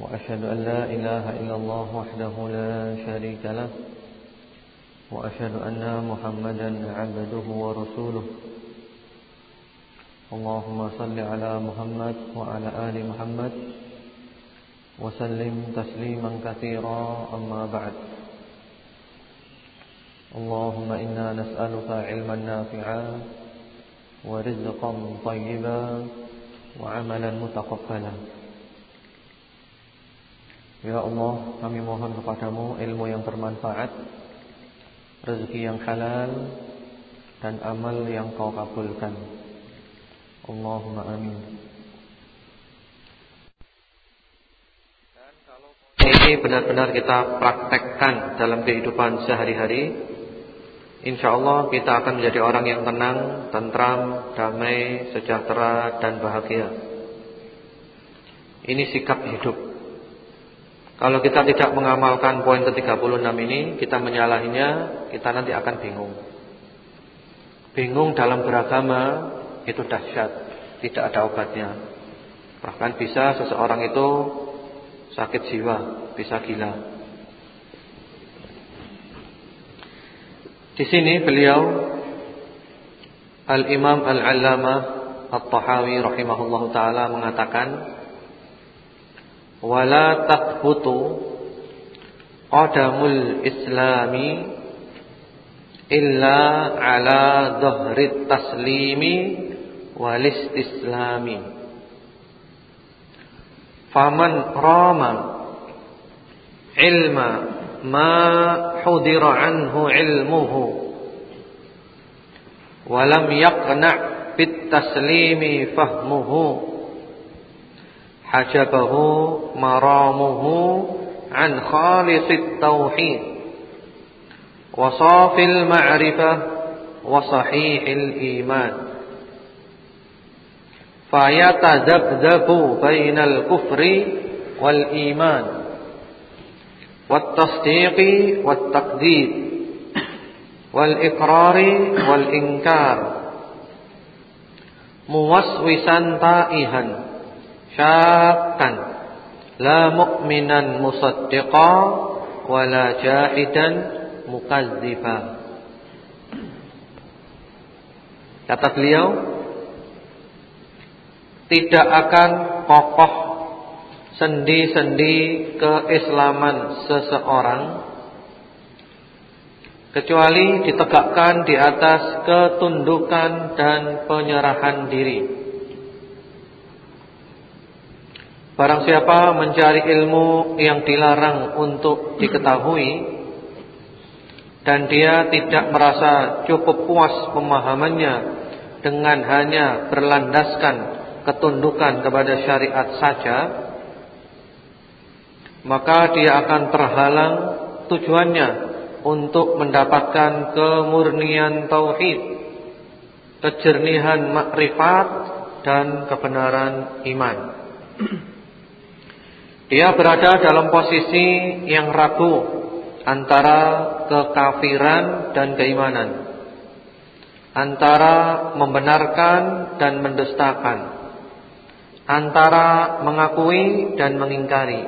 وأشهد أن لا إله إلا الله وحده لا شريك له وأشهد أن محمدا عبده ورسوله. اللهم صل على محمد وعلى آل محمد وسلم تسليما كثيرا. أما بعد اللهم إنا نسألك علما نافعا ورزقا طيبا وعملا متقبلا. Ya Allah, kami mohon kepadamu ilmu yang bermanfaat, rezeki yang halal, dan amal yang kau kabulkan. Allahumma amin. Dan kalau ini benar-benar kita praktekkan dalam kehidupan sehari-hari, insya Allah kita akan menjadi orang yang tenang, tentram, damai, sejahtera, dan bahagia. Ini sikap hidup. Kalau kita tidak mengamalkan poin ke-36 ini, kita menyalahinya, kita nanti akan bingung. Bingung dalam beragama itu dahsyat, tidak ada obatnya. Bahkan bisa seseorang itu sakit jiwa, bisa gila. Di sini beliau Al-Imam Al-Allamah At-Tahawi rahimahullahu taala mengatakan wala tathbutu qadamul islami illa ala dhahri taslimi wal istislami. Faman rama ilma ma hudira anhu ilmuhu walam yaqna bit taslimi fahmuhu hajabahu maramuhu an khalisit tauhid wa safil ma'rifah wa sahihil iman fayatadabdabu bainal kufri wal iman wat tasdiqi wat syakkan la mu'minan musaddiqa wala jahidan mukadziba kata beliau tidak akan kokoh sendi-sendi keislaman seseorang kecuali ditegakkan di atas ketundukan dan penyerahan diri Barang siapa mencari ilmu yang dilarang untuk diketahui dan dia tidak merasa cukup puas pemahamannya dengan hanya berlandaskan ketundukan kepada syariat saja, maka dia akan terhalang tujuannya untuk mendapatkan kemurnian tauhid, kejernihan makrifat dan kebenaran iman. Dia berada dalam posisi yang ragu antara kekafiran dan keimanan. Antara membenarkan dan mendustakan. Antara mengakui dan mengingkari.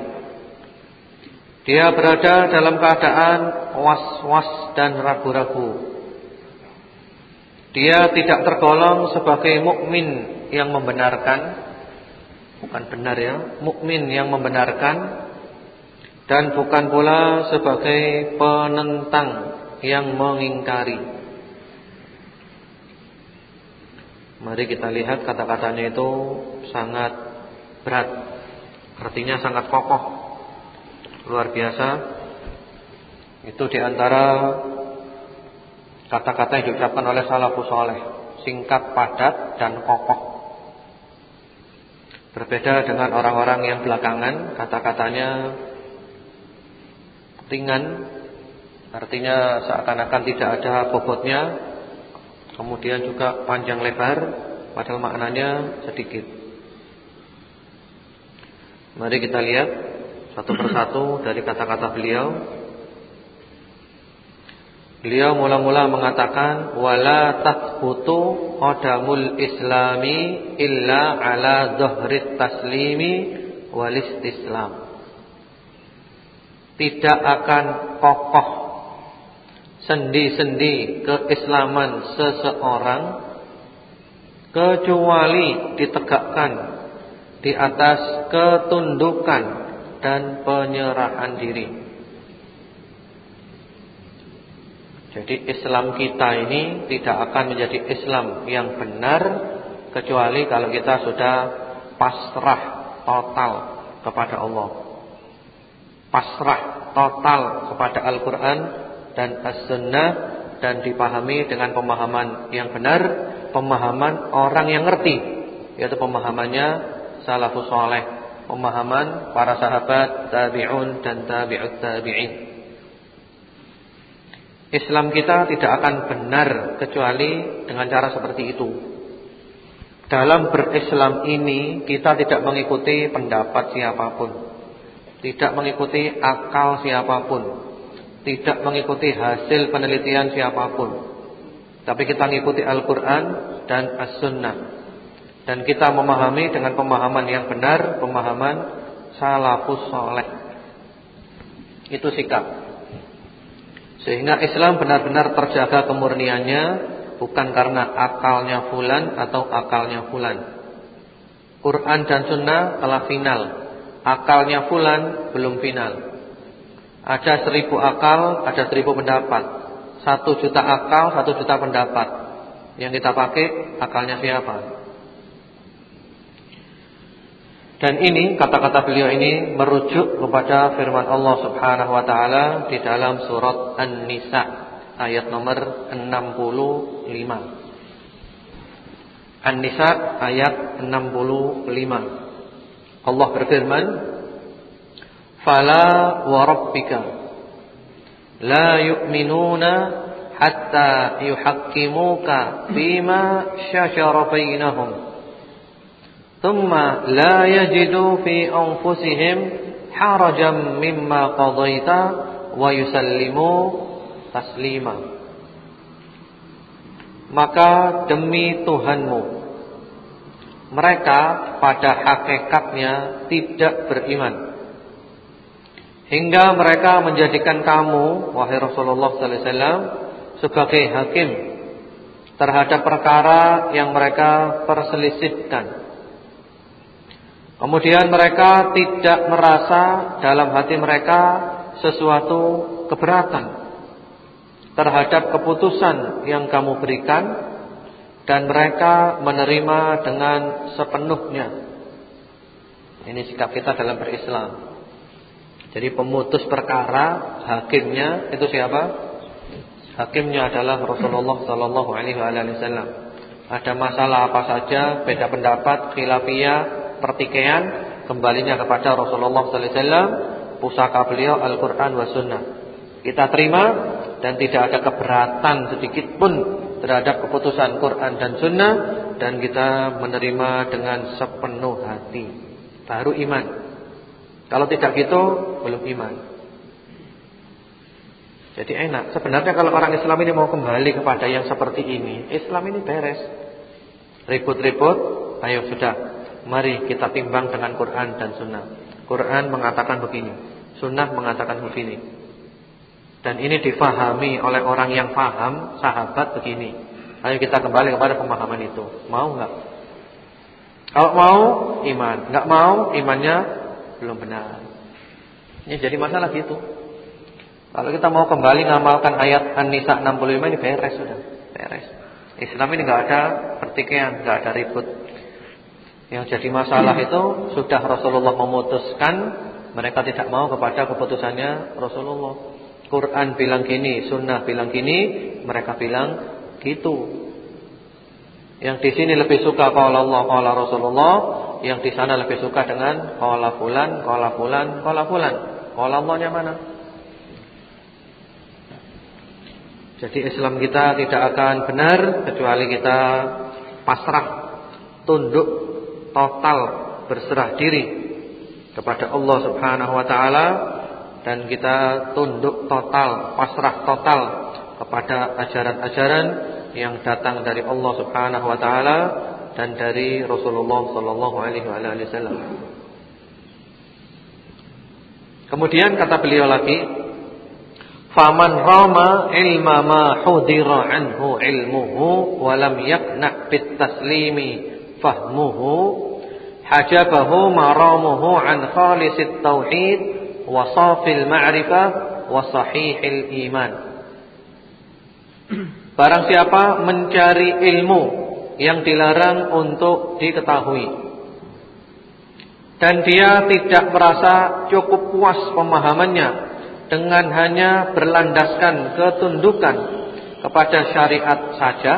Dia berada dalam keadaan was-was dan ragu-ragu. Dia tidak tergolong sebagai mukmin yang membenarkan bukan benar ya, mukmin yang membenarkan dan bukan pula sebagai penentang yang mengingkari. Mari kita lihat kata-katanya itu sangat berat. Artinya sangat kokoh. Luar biasa. Itu di antara kata-kata yang diucapkan oleh salafus soleh. Singkat, padat, dan kokoh. Berbeda dengan orang-orang yang belakangan kata-katanya ringan artinya seakan-akan tidak ada bobotnya kemudian juga panjang lebar padahal maknanya sedikit. Mari kita lihat satu persatu dari kata-kata beliau. Beliau mula-mula mengatakan wala tathbutu qadamul islami illa ala dhahrit taslimi wal istislam. Tidak akan kokoh sendi-sendi keislaman seseorang kecuali ditegakkan di atas ketundukan dan penyerahan diri. Jadi Islam kita ini tidak akan menjadi Islam yang benar kecuali kalau kita sudah pasrah total kepada Allah. Pasrah total kepada Al-Qur'an dan As-Sunnah dan dipahami dengan pemahaman yang benar, pemahaman orang yang ngerti, yaitu pemahamannya salafus saleh, pemahaman para sahabat, tabi'un dan tabi'ut tabi'in. Islam kita tidak akan benar kecuali dengan cara seperti itu. Dalam berislam ini kita tidak mengikuti pendapat siapa pun, tidak mengikuti akal siapa pun, tidak mengikuti hasil penelitian siapa pun. Tapi kita mengikuti Al-Qur'an dan As-Sunnah. Dan kita memahami dengan pemahaman yang benar, pemahaman salafus saleh. Itu sikap. Sehingga Islam benar-benar terjaga kemurniannya bukan karena akalnya fulan atau akalnya fulan. Quran dan sunnah telah final. Akalnya fulan belum final. Ada seribu akal, ada seribu pendapat. Satu juta akal, satu juta pendapat. Yang kita pakai akalnya siapa? Dan ini kata-kata beliau ini merujuk kepada firman Allah Subhanahu wa taala di dalam surat An-Nisa ayat nomor 65. An-Nisa ayat 65. Allah berfirman, "Fala wa rabbika la yu'minuna hatta yuhaqqimuka fima syajara bainahum." thumma la yajidu fi anfusihim harajan mimma qadaita wa yusallimu taslima maka demi Tuhanmu mereka pada hakikatnya tidak beriman. Hingga mereka menjadikan kamu wahai Rasulullah sallallahu alaihi wasallam sebagai hakim terhadap perkara yang mereka perselisihkan. Kemudian mereka tidak merasa dalam hati mereka sesuatu keberatan terhadap keputusan yang kamu berikan dan mereka menerima dengan sepenuhnya. Ini sikap kita dalam berislam. Jadi pemutus perkara hakimnya itu siapa? Hakimnya adalah Rasulullah sallallahu alaihi wasallam. Ada masalah apa saja, beda pendapat, khilafiyah, pertikaian kembalinya kepada Rasulullah sallallahu alaihi wasallam, pusaka beliau Al-Qur'an wa sunnah. Kita terima dan tidak ada keberatan sedikit pun terhadap keputusan Quran dan sunnah dan kita menerima dengan sepenuh hati. Baru iman. Kalau tidak gitu belum iman. Jadi enak. Sebenarnya kalau orang Islam ini mau kembali kepada yang seperti ini, Islam ini beres. Ribut-ribut, ayo sudah Mari kita timbang dengan Quran dan Sunnah. Quran mengatakan begini, Sunnah mengatakan begini. Dan ini difahami oleh orang yang faham, sahabat begini. Ayo kita kembali kepada pemahaman itu. Mau enggak? Kalau mau, iman. Enggak mau, imannya belum benar. Ini jadi masalah gitu. Kalau kita mau kembali ngamalkan ayat An-Nisa 65 ini beres sudah, beres. Islam ini enggak ada pertikaian, enggak ada ribut. Yang jadi masalah itu sudah Rasulullah memutuskan mereka tidak mau kepada keputusannya Rasulullah. Quran bilang gini, sunnah bilang gini, mereka bilang gitu. Yang di sini lebih suka kalau Allah, kalau Rasulullah, yang di sana lebih suka dengan qala fulan, qala fulan, qala fulan. Qala Allahnya mana? Jadi Islam kita tidak akan benar kecuali kita pasrah, tunduk, total, berserah diri kepada Allah Subhanahu wa taala dan kita tunduk total, pasrah total kepada ajaran-ajaran yang datang dari Allah Subhanahu wa taala dan dari Rasulullah sallallahu alaihi wasallam. Kemudian kata beliau lagi, "Faman rama ilma ma hudira anhu ilmuhu wa lam yakna bit taslimi fahmuhu hajabahu maramuhu an khalisit tauhid wa safil ma'rifah wa sahihil iman." Barang siapa mencari ilmu yang dilarang untuk diketahui. Dan dia tidak merasa cukup puas pemahamannya dengan hanya berlandaskan ketundukan kepada syariat saja,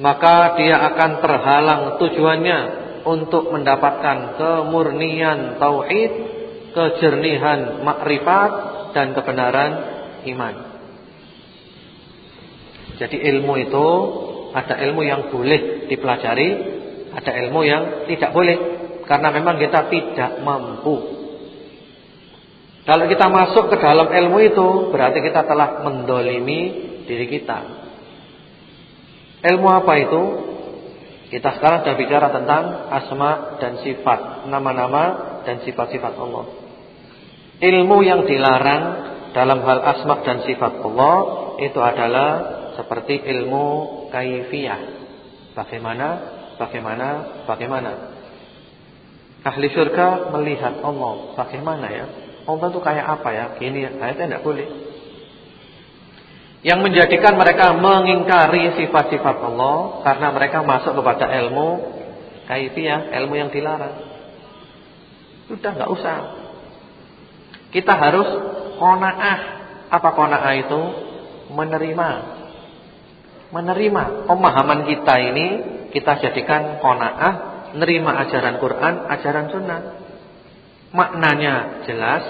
maka dia akan terhalang tujuannya untuk mendapatkan kemurnian tauhid, kejernihan makrifat dan kebenaran iman. Jadi ilmu itu ada ilmu yang boleh dipelajari, ada ilmu yang tidak boleh karena memang kita tidak mampu. Kalau kita masuk ke dalam ilmu itu berarti kita telah mendolimi diri kita. Ilmu apa itu? Kita sekarang sudah bicara tentang asma dan sifat, nama-nama dan sifat-sifat Allah. Ilmu yang dilarang dalam hal asma dan sifat Allah itu adalah seperti ilmu kaifiyah. Bagaimana? Bagaimana? Bagaimana? Ahli surga melihat Allah bagaimana ya? Allah itu kayak apa ya? Gini, nah, itu tidak boleh. Yang menjadikan mereka mengingkari sifat-sifat Allah karena mereka masuk kepada ilmu kaifiyah, ilmu yang dilarang. Sudah nggak usah. Kita harus qanaah. Apa qanaah itu? Menerima menerima pemahaman kita ini kita jadikan qanaah, nerima ajaran Quran, ajaran sunnah. Maknanya jelas,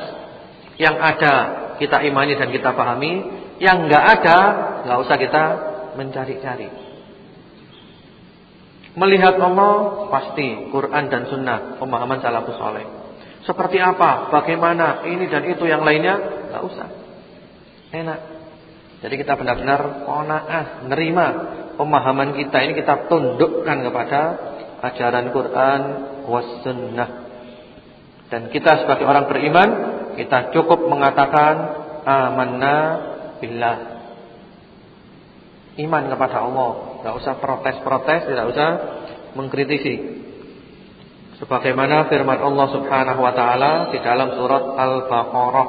yang ada kita imani dan kita pahami, yang enggak ada enggak usah kita mencari-cari. Melihat Allah pasti Quran dan sunnah, pemahaman salafus saleh. Seperti apa, bagaimana, ini dan itu yang lainnya enggak usah. Enak. Jadi kita benar-benar qanaah, nerima pemahaman kita ini kita tundukkan kepada ajaran Quran was sunnah. Dan kita sebagai orang beriman, kita cukup mengatakan amanna billah. Iman kepada Allah, tidak usah protes-protes, tidak usah mengkritisi. Sebagaimana firman Allah Subhanahu wa taala di dalam surat Al-Baqarah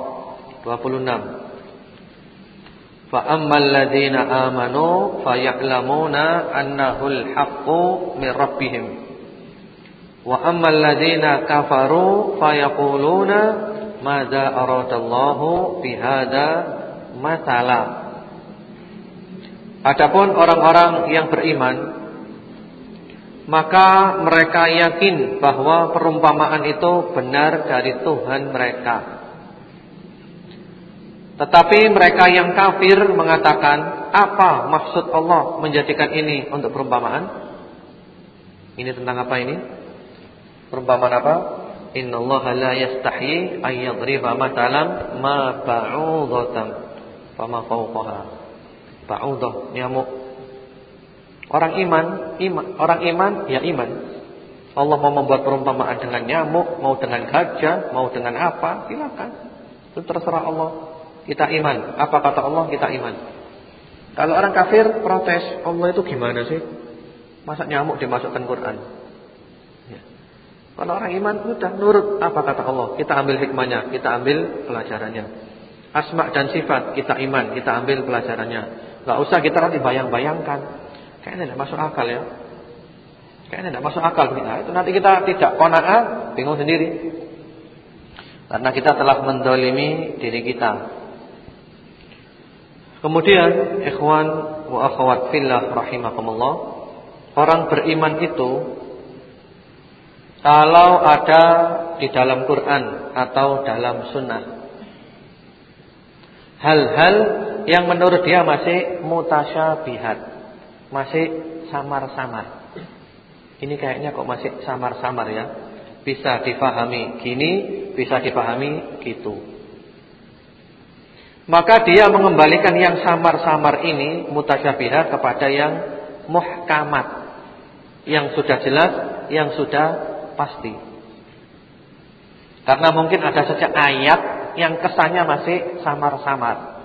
26. Fa ammal ladzina amanu faya'lamuna annahu al-haqqu min rabbihim. Wa ammal ladzina kafaru fayaquluna madza aradallahu bihadza matala. Adapun orang-orang yang beriman maka mereka yakin bahwa perumpamaan itu benar dari Tuhan mereka. Tetapi mereka yang kafir mengatakan, apa maksud Allah menjadikan ini untuk perumpamaan? Ini tentang apa ini? Perumpamaan apa? Allah la yastahi ay yadriba matalam ma ba'udatan fama fawqaha. Ba'udah nyamuk. Orang iman, iman, orang iman ya iman. Allah mau membuat perumpamaan dengan nyamuk, mau dengan gajah, mau dengan apa, silakan. Itu terserah Allah. Kita iman. Apa kata Allah kita iman. Kalau orang kafir protes, Allah itu gimana sih? Masa nyamuk dimasukkan Quran? Ya. Kalau orang iman sudah nurut apa kata Allah, kita ambil hikmahnya, kita ambil pelajarannya. Asma dan sifat kita iman, kita ambil pelajarannya. Gak usah kita nanti bayang-bayangkan. Kayaknya tidak masuk akal ya. Kayaknya tidak masuk akal Nah, itu nanti kita tidak kona'ah, bingung sendiri. Karena kita telah mendolimi diri kita. Kemudian ikhwan wa akhwat fillah rahimakumullah, orang beriman itu Kalau ada di dalam Quran atau dalam sunnah Hal-hal yang menurut dia masih mutasyabihat Masih samar-samar. Ini kayaknya kok masih samar-samar ya. Bisa difahami gini Bisa difahami gitu. Maka dia mengembalikan yang samar-samar ini Mutasyabihat kepada yang muhkamat. Yang sudah jelas Yang sudah pasti. Karena mungkin ada saja ayat yang kesannya masih samar-samar.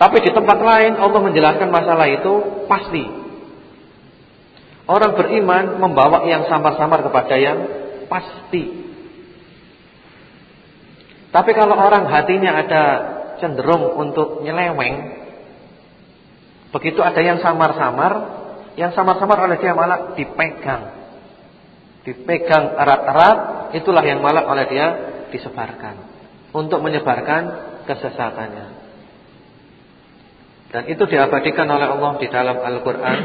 Tapi di tempat lain Allah menjelaskan masalah itu pasti. Orang beriman membawa yang samar-samar kepada yang pasti. Tapi kalau orang hatinya ada cenderung untuk nyeleweng, begitu ada yang samar-samar, yang samar-samar oleh dia malah dipegang dipegang erat-erat, itulah yang malah oleh dia disebarkan untuk menyebarkan kesesatannya. Dan itu diabadikan oleh Allah di dalam Al-Qur'an.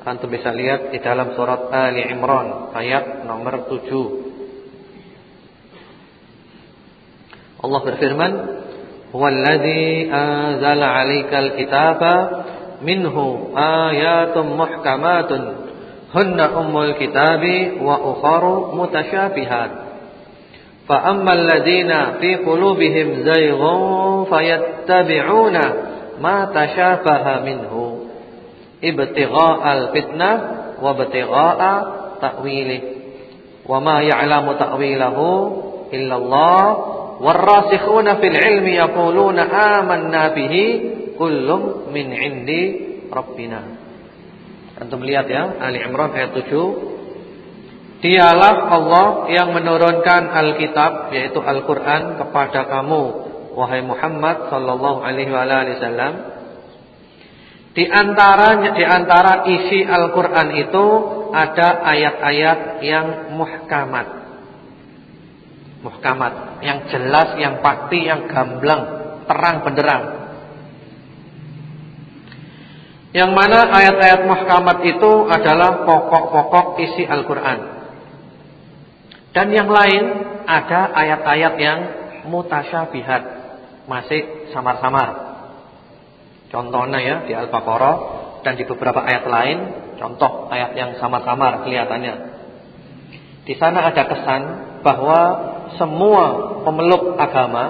Antum bisa lihat di dalam surat Ali Imran ayat nomor 7. Allah berfirman, "Huwallazi anzala 'alaikal kitaba minhu ayatun muhkamatun hunna ummul kitabi wa ukharu mutasyabihat fa ammal ladina fi qulubihim zayghun fayattabi'una ma tashabaha minhu. Ibtigha'al fitnah wa ibtigha'a ta'wilih. Wa ma ya'lamu ta'wilahu illa Allah warasikhuna fil ilmi yaquluna amanna bihi kullum min 'indi rabbina. Antum lihat ya, Ali Imran ayat 7. Dialah Allah yang menurunkan Alkitab yaitu Al-Qur'an kepada kamu wahai Muhammad sallallahu alaihi wasallam. Di antara di antara isi Al-Qur'an itu ada ayat-ayat yang muhkamat. Muhkamat, yang jelas, yang pasti, yang gamblang, terang benderang. Yang mana ayat-ayat muhkamat itu adalah pokok-pokok isi Al-Quran Dan yang lain ada ayat-ayat yang mutasyabihat. Masih samar-samar. Contohnya ya di Al-Baqarah Dan di beberapa ayat lain Contoh ayat yang samar-samar kelihatannya. Di sana ada kesan bahwa semua pemeluk agama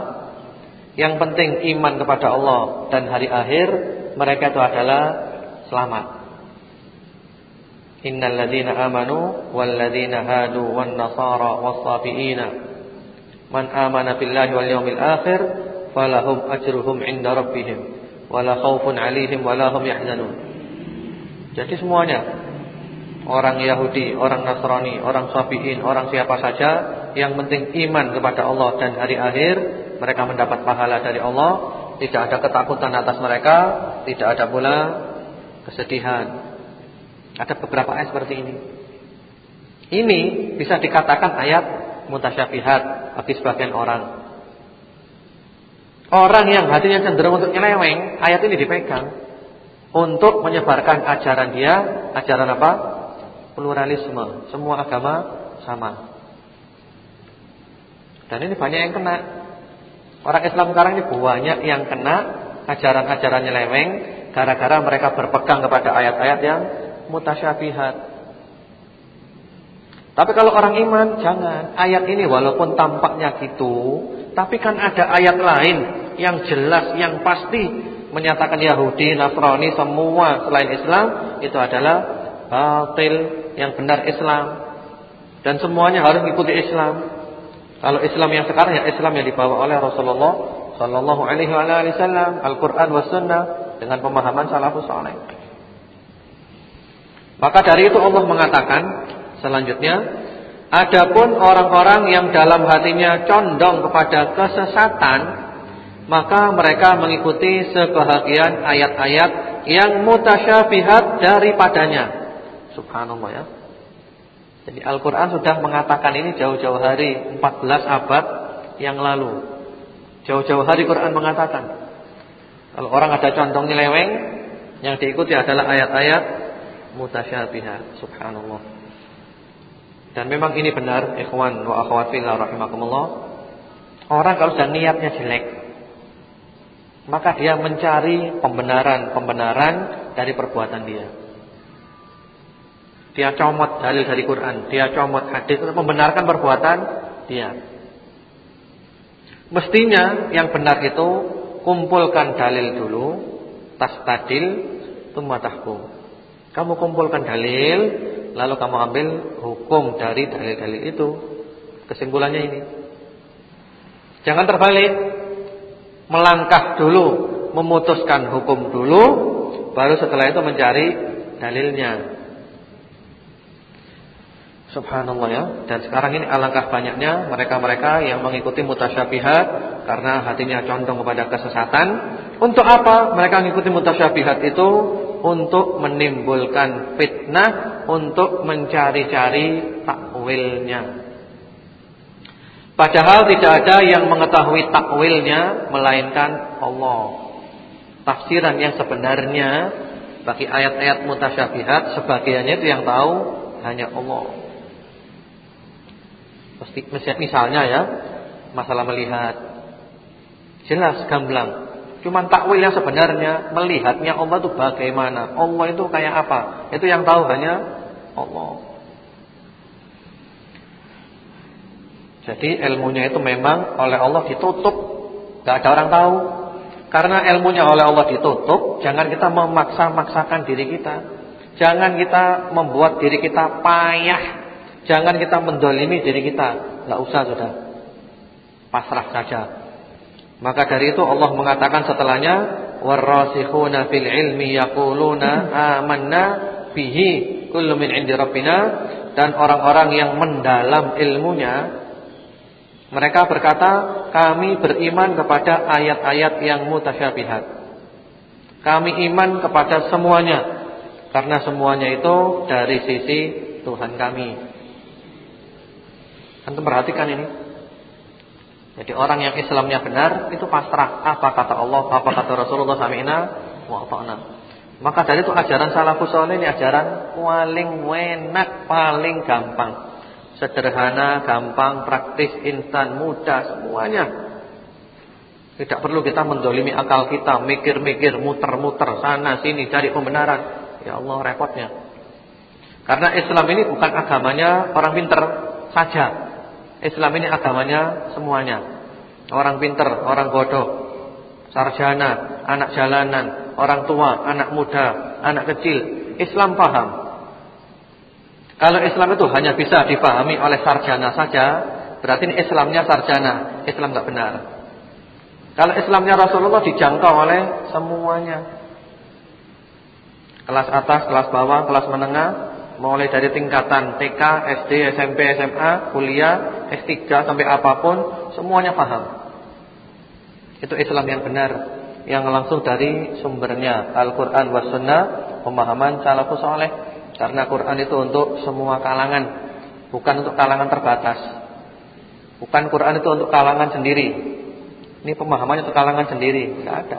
Yang penting iman kepada Allah dan hari akhir Mereka itu adalah selamat. Innal ladzina amanu wal ladzina hadu wan nasara was man amana billahi wal yawmil akhir falahum ajruhum 'inda rabbihim wala khaufun 'alaihim wala hum yahzanun. Jadi semuanya orang Yahudi, orang Nasrani, orang Sabiin, orang siapa saja yang penting iman kepada Allah dan hari akhir, mereka mendapat pahala dari Allah, tidak ada ketakutan atas mereka, tidak ada pula kesedihan. Ada beberapa ayat seperti ini. Ini bisa dikatakan ayat mutasyabihat bagi sebagian orang. Orang yang hatinya cenderung untuk nyeleweng, ayat ini dipegang untuk menyebarkan ajaran dia, ajaran apa? Pluralisme, semua agama sama. Dan ini banyak yang kena. Orang Islam sekarang ini banyak yang kena ajaran-ajaran nyeleweng Gara-gara mereka berpegang kepada ayat-ayat yang mutasyabihat. Tapi kalau orang iman jangan. Ayat ini walaupun tampaknya gitu, tapi kan ada ayat lain yang jelas, yang pasti menyatakan Yahudi, Nasrani semua selain Islam itu adalah batil, yang benar Islam. Dan semuanya harus mengikuti Islam. Kalau Islam yang sekarang ya Islam yang dibawa oleh Rasulullah sallallahu alaihi wasallam, Al-Qur'an was sunnah dengan pemahaman salafus saleh. Maka dari itu Allah mengatakan selanjutnya, adapun orang-orang yang dalam hatinya condong kepada kesesatan, maka mereka mengikuti sebahagian ayat-ayat yang mutasyabihat daripadanya. Subhanallah ya. Jadi Al-Qur'an sudah mengatakan ini jauh-jauh hari 14 abad yang lalu. Jauh-jauh hari Quran mengatakan kalau orang ada condong nyeleweng, yang diikuti adalah ayat-ayat mutasyabihat. Subhanallah. Dan memang ini benar, ikhwan wa akhwat fillah rahimakumullah. Orang kalau sudah niatnya jelek, maka dia mencari pembenaran-pembenaran dari perbuatan dia. Dia comot dalil dari Quran, dia comot hadis untuk membenarkan perbuatan dia. Mestinya yang benar itu kumpulkan dalil dulu, tas tadil, tumma tahkum. Kamu kumpulkan dalil, lalu kamu ambil hukum dari dalil-dalil itu. Kesimpulannya ini. Jangan terbalik. Melangkah dulu, memutuskan hukum dulu, baru setelah itu mencari dalilnya. Subhanallah ya. Dan sekarang ini alangkah banyaknya mereka-mereka yang mengikuti mutasyabihat karena hatinya condong kepada kesesatan. Untuk apa mereka mengikuti mutasyabihat itu? Untuk menimbulkan fitnah, untuk mencari-cari takwilnya. Padahal tidak ada yang mengetahui takwilnya melainkan Allah. Tafsiran yang sebenarnya bagi ayat-ayat mutasyabihat sebagiannya itu yang tahu hanya Allah. Misalnya ya, masalah melihat jelas gamblang. Cuman takwil yang sebenarnya melihatnya Allah itu bagaimana, Allah itu kayak apa, itu yang tahu hanya Allah. Jadi ilmunya itu memang oleh Allah ditutup, gak ada orang tahu. Karena ilmunya oleh Allah ditutup, jangan kita memaksa-maksakan diri kita. Jangan kita membuat diri kita payah. Jangan kita mendolimi diri kita. Gak usah sudah. Pasrah saja. Maka dari itu Allah mengatakan setelahnya, warasikhuna fil ilmi yaquluna amanna bihi kullu min indi rabbina dan orang-orang yang mendalam ilmunya mereka berkata, kami beriman kepada ayat-ayat yang mutasyabihat. Kami iman kepada semuanya. Karena semuanya itu dari sisi Tuhan kami. Antum perhatikan ini. Jadi orang yang Islamnya benar itu pasrah apa kata Allah, apa kata Rasulullah sami'na wa. Maka dari itu ajaran salafus saleh ini ajaran paling enak, paling gampang. Sederhana, gampang, praktis, instan, mudah semuanya. Tidak perlu kita mendolimi akal kita, mikir-mikir, muter-muter sana sini cari pembenaran. Ya Allah repotnya. Karena Islam ini bukan agamanya orang pinter saja. Islam ini agamanya semuanya. Orang pinter, orang bodoh, sarjana, anak jalanan, orang tua, anak muda, anak kecil, Islam paham. Kalau Islam itu hanya bisa dipahami oleh sarjana saja, berarti Islamnya sarjana, Islam nggak benar. Kalau Islamnya Rasulullah dijangkau oleh semuanya. Kelas atas, kelas bawah, kelas menengah, mulai dari tingkatan TK, SD, SMP, SMA, kuliah, S3 sampai apa pun, semuanya paham. Itu Islam yang benar, yang langsung dari sumbernya Al-Qur'an was sunnah, pemahaman salafus saleh. Karena Quran itu untuk semua kalangan, bukan untuk kalangan terbatas. Bukan Quran itu untuk kalangan sendiri. Ini pemahamannya untuk kalangan sendiri, tidak ada.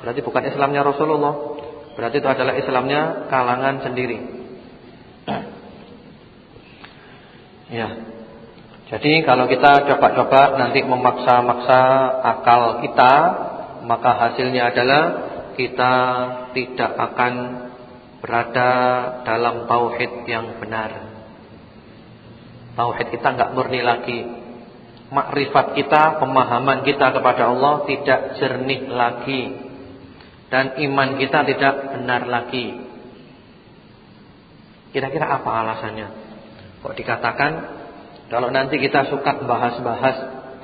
Berarti bukan Islamnya Rasulullah. Berarti itu adalah Islamnya kalangan sendiri. Ya. Jadi kalau kita coba-coba nanti memaksa-maksa akal kita, maka hasilnya adalah kita tidak akan berada dalam tauhid yang benar. Tauhid kita enggak murni lagi. Makrifat kita, pemahaman kita kepada Allah tidak jernih lagi. Dan iman kita tidak benar lagi. Kira-kira apa alasannya? Kok dikatakan kalau nanti kita suka bahas-bahas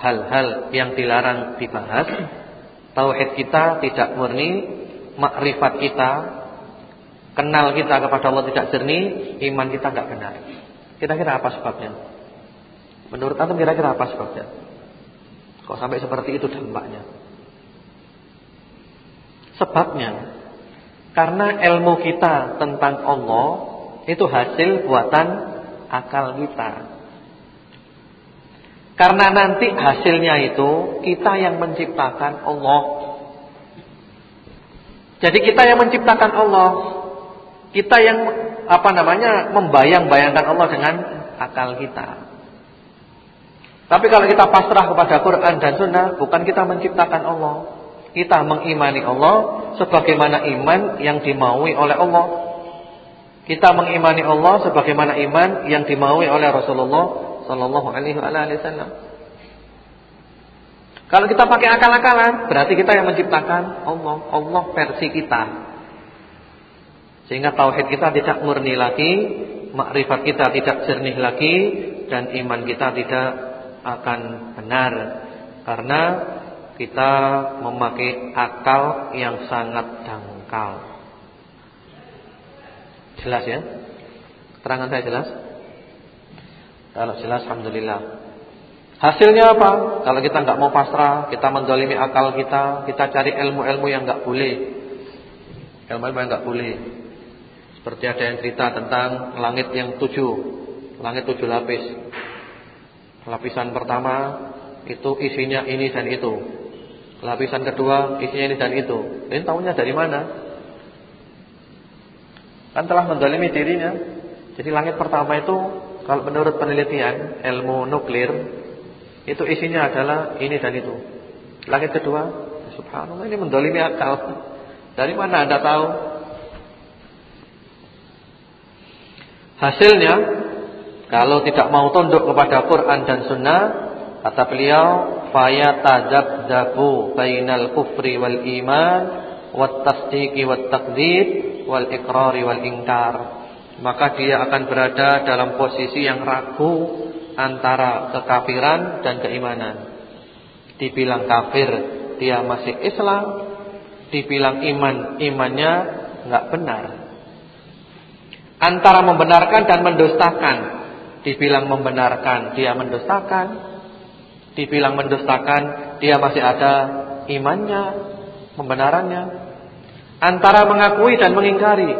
hal-hal yang dilarang dibahas, tauhid kita tidak murni, makrifat kita Kenal kita kepada Allah tidak jernih, iman kita enggak benar. Kira-kira apa sebabnya? Menurut antum kira-kira apa sebabnya? Kok sampai seperti itu dampaknya? Sebabnya karena ilmu kita tentang Allah itu hasil buatan akal kita. Karena nanti hasilnya itu kita yang menciptakan Allah. Jadi kita yang menciptakan Allah kita yang apa namanya membayang-bayangkan Allah dengan akal kita. Tapi kalau kita pasrah kepada Quran dan Sunnah, bukan kita menciptakan Allah. Kita mengimani Allah sebagaimana iman yang dimaui oleh Allah. Kita mengimani Allah sebagaimana iman yang dimaui oleh Rasulullah sallallahu alaihi wasallam. Kalau kita pakai akal-akalan, berarti kita yang menciptakan Allah, Allah versi kita. Sehingga tauhid kita tidak murni lagi, makrifat kita tidak jernih lagi dan iman kita tidak akan benar karena kita memakai akal yang sangat dangkal. Jelas ya? Keterangan saya jelas? Kalau jelas alhamdulillah. Hasilnya apa? Kalau kita nggak mau pasrah, kita mendolimi akal kita, kita cari ilmu-ilmu yang nggak boleh. Ilmu-ilmu yang nggak boleh. Seperti ada yang cerita tentang langit yang tujuh, langit tujuh lapis. Lapisan pertama itu isinya ini dan itu. Lapisan kedua isinya ini dan itu. Ini tahunya dari mana? Kan telah mendalimi dirinya. Jadi langit pertama itu kalau menurut penelitian ilmu nuklir itu isinya adalah ini dan itu. Langit kedua, subhanallah ini mendalimi akal. Dari mana Anda tahu? Hasilnya kalau tidak mau tunduk kepada Quran dan Sunnah, kata beliau, fayatadzabzabu bainal kufri wal iman wat tasdiqi wat takdzib wal iqrari wal ingkar. Maka dia akan berada dalam posisi yang ragu antara kekafiran dan keimanan. Dibilang kafir dia masih Islam. Dibilang iman imannya enggak benar. Antara membenarkan dan mendustakan. Dibilang membenarkan dia mendustakan dibilang mendustakan dia masih ada imannya pembenarannya Antara mengakui dan mengingkari.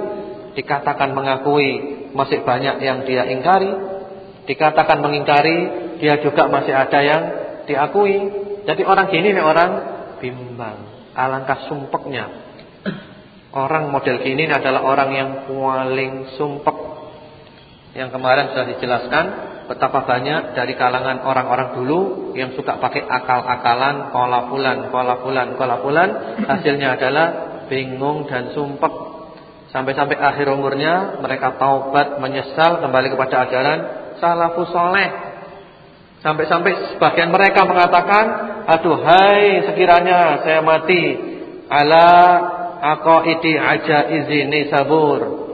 Dikatakan mengakui masih banyak yang dia ingkari. Dikatakan mengingkari dia juga masih ada yang diakui. Jadi orang gini nih orang bimbang. Alangkah sumpeknya. Orang model gini adalah orang yang paling sumpek. Yang kemarin sudah dijelaskan betapa banyak dari kalangan orang-orang dulu yang suka pakai akal-akalan, kola fulan, kola fulan, kola fulan, hasilnya adalah bingung dan sumpek. Sampai-sampai akhir umurnya mereka taubat menyesal kembali kepada ajaran salafus soleh. Sampai-sampai sebagian mereka mengatakan aduh hai sekiranya saya mati ala aqaidi aja izini sabur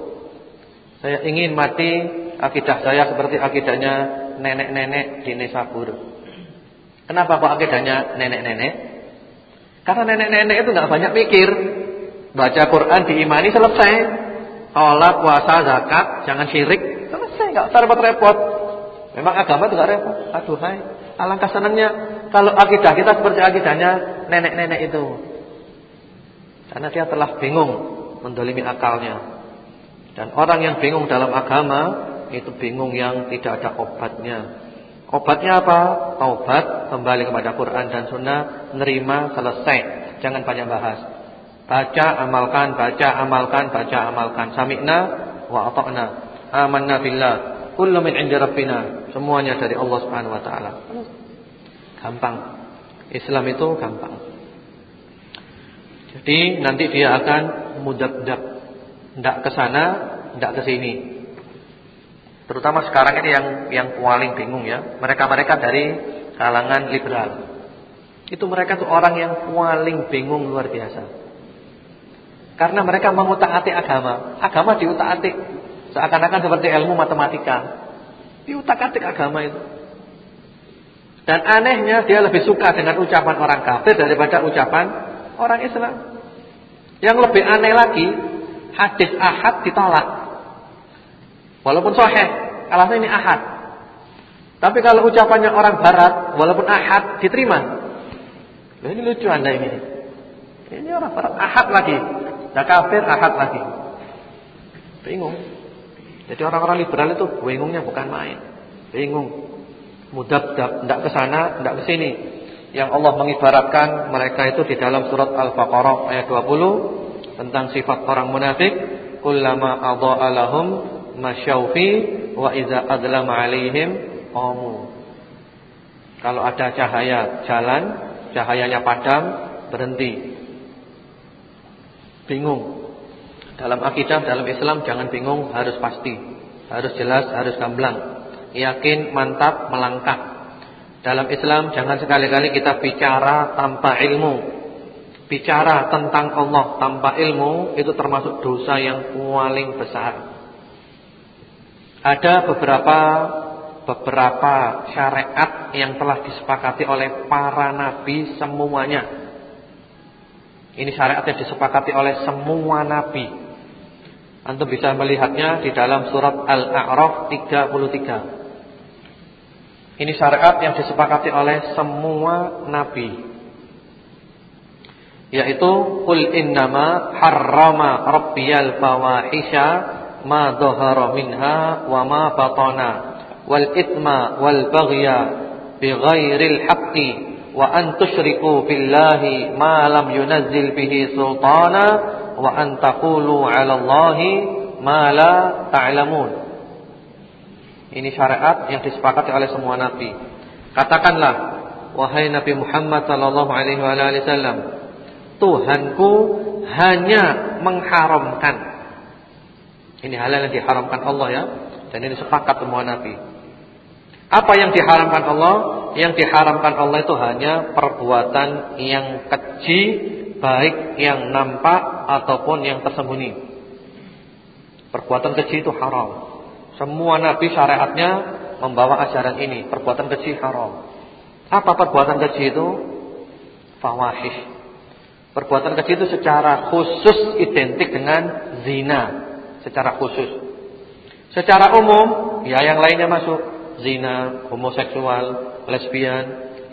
saya ingin mati akidah saya seperti akidahnya nenek-nenek di Nisabur kenapa kok akidahnya nenek-nenek karena nenek-nenek itu nggak banyak mikir Baca Quran diimani selesai. Sholat, puasa, zakat, jangan syirik. Selesai, enggak usah repot-repot. Memang agama itu enggak repot. Aduh, hai. Alangkah senangnya kalau akidah kita seperti akidahnya nenek-nenek itu. Karena dia telah bingung mendolimi akalnya. Dan orang yang bingung dalam agama itu bingung yang tidak ada obatnya. Obatnya apa? Taubat, kembali kepada Quran dan Sunnah, nerima, selesai. Jangan banyak bahas. Baca, amalkan, baca, amalkan, baca, amalkan. Sami'na wa ata'na. Amanna billah. Kullu min 'indi rabbina. Semuanya dari Allah Subhanahu wa taala. Gampang. Islam itu gampang. Jadi nanti dia akan mudab-dab. Tidak ke sana, tidak ke sini. Terutama sekarang ini yang yang paling bingung ya. Mereka-mereka dari kalangan liberal. Itu mereka tuh orang yang paling bingung luar biasa. Karena mereka mengutak-atik agama. Agama diutak-atik. Seakan-akan seperti ilmu matematika. Diutak-atik agama itu. Dan anehnya dia lebih suka dengan ucapan orang kafir daripada ucapan orang Islam. Yang lebih aneh lagi, hadis ahad ditolak. Walaupun sahih, alasan ini ahad. Tapi kalau ucapannya orang barat, walaupun ahad diterima. ini lucu Anda ini. Ini orang barat ahad lagi. Dah kafir akad lagi. Bingung. Jadi orang-orang liberal itu bingungnya bukan main. Bingung. Mudab-dab, tidak ke sana, tidak ke sini. Yang Allah mengibaratkan mereka itu di dalam surat Al-Baqarah ayat 20 tentang sifat orang munafik, kullama adha'a lahum masyaufi wa idza adlama alaihim qamu. Kalau ada cahaya jalan, cahayanya padam, berhenti. Bingung. Dalam akidah, dalam Islam jangan bingung, harus pasti. Harus jelas, harus gamblang. Yakin, mantap, melangkah. Dalam Islam jangan sekali-kali kita bicara tanpa ilmu. Bicara tentang Allah tanpa ilmu itu termasuk dosa yang paling besar. Ada beberapa beberapa syariat yang telah disepakati oleh para nabi semuanya. Ini syariat yang disepakati oleh semua nabi. Antum bisa melihatnya di dalam surat Al-A'raf 33. Ini syariat yang disepakati oleh semua nabi. Yaitu qul innama harrama rabbiyal fawahisha ma dhahara minha wa ma batana wal ithma wal baghya bighairil haqqi wa an tusyriku billahi ma lam yunazzil bihi sultana wa an taqulu 'ala Allahi ma la ta'lamun. Ini syariat yang disepakati oleh semua nabi. Katakanlah wahai Nabi Muhammad sallallahu alaihi wasallam, Tuhanku hanya mengharamkan ini halal yang diharamkan Allah ya. Dan ini sepakat semua nabi. Apa yang diharamkan Allah? Yang diharamkan Allah itu hanya perbuatan yang keji, baik yang nampak ataupun yang tersembunyi. Perbuatan keji itu haram. Semua nabi syariatnya membawa ajaran ini, perbuatan keji haram. Apa perbuatan keji itu? Fawahish. Perbuatan keji itu secara khusus identik dengan zina secara khusus. Secara umum, ya yang lainnya masuk. Zina, homoseksual, lesbian,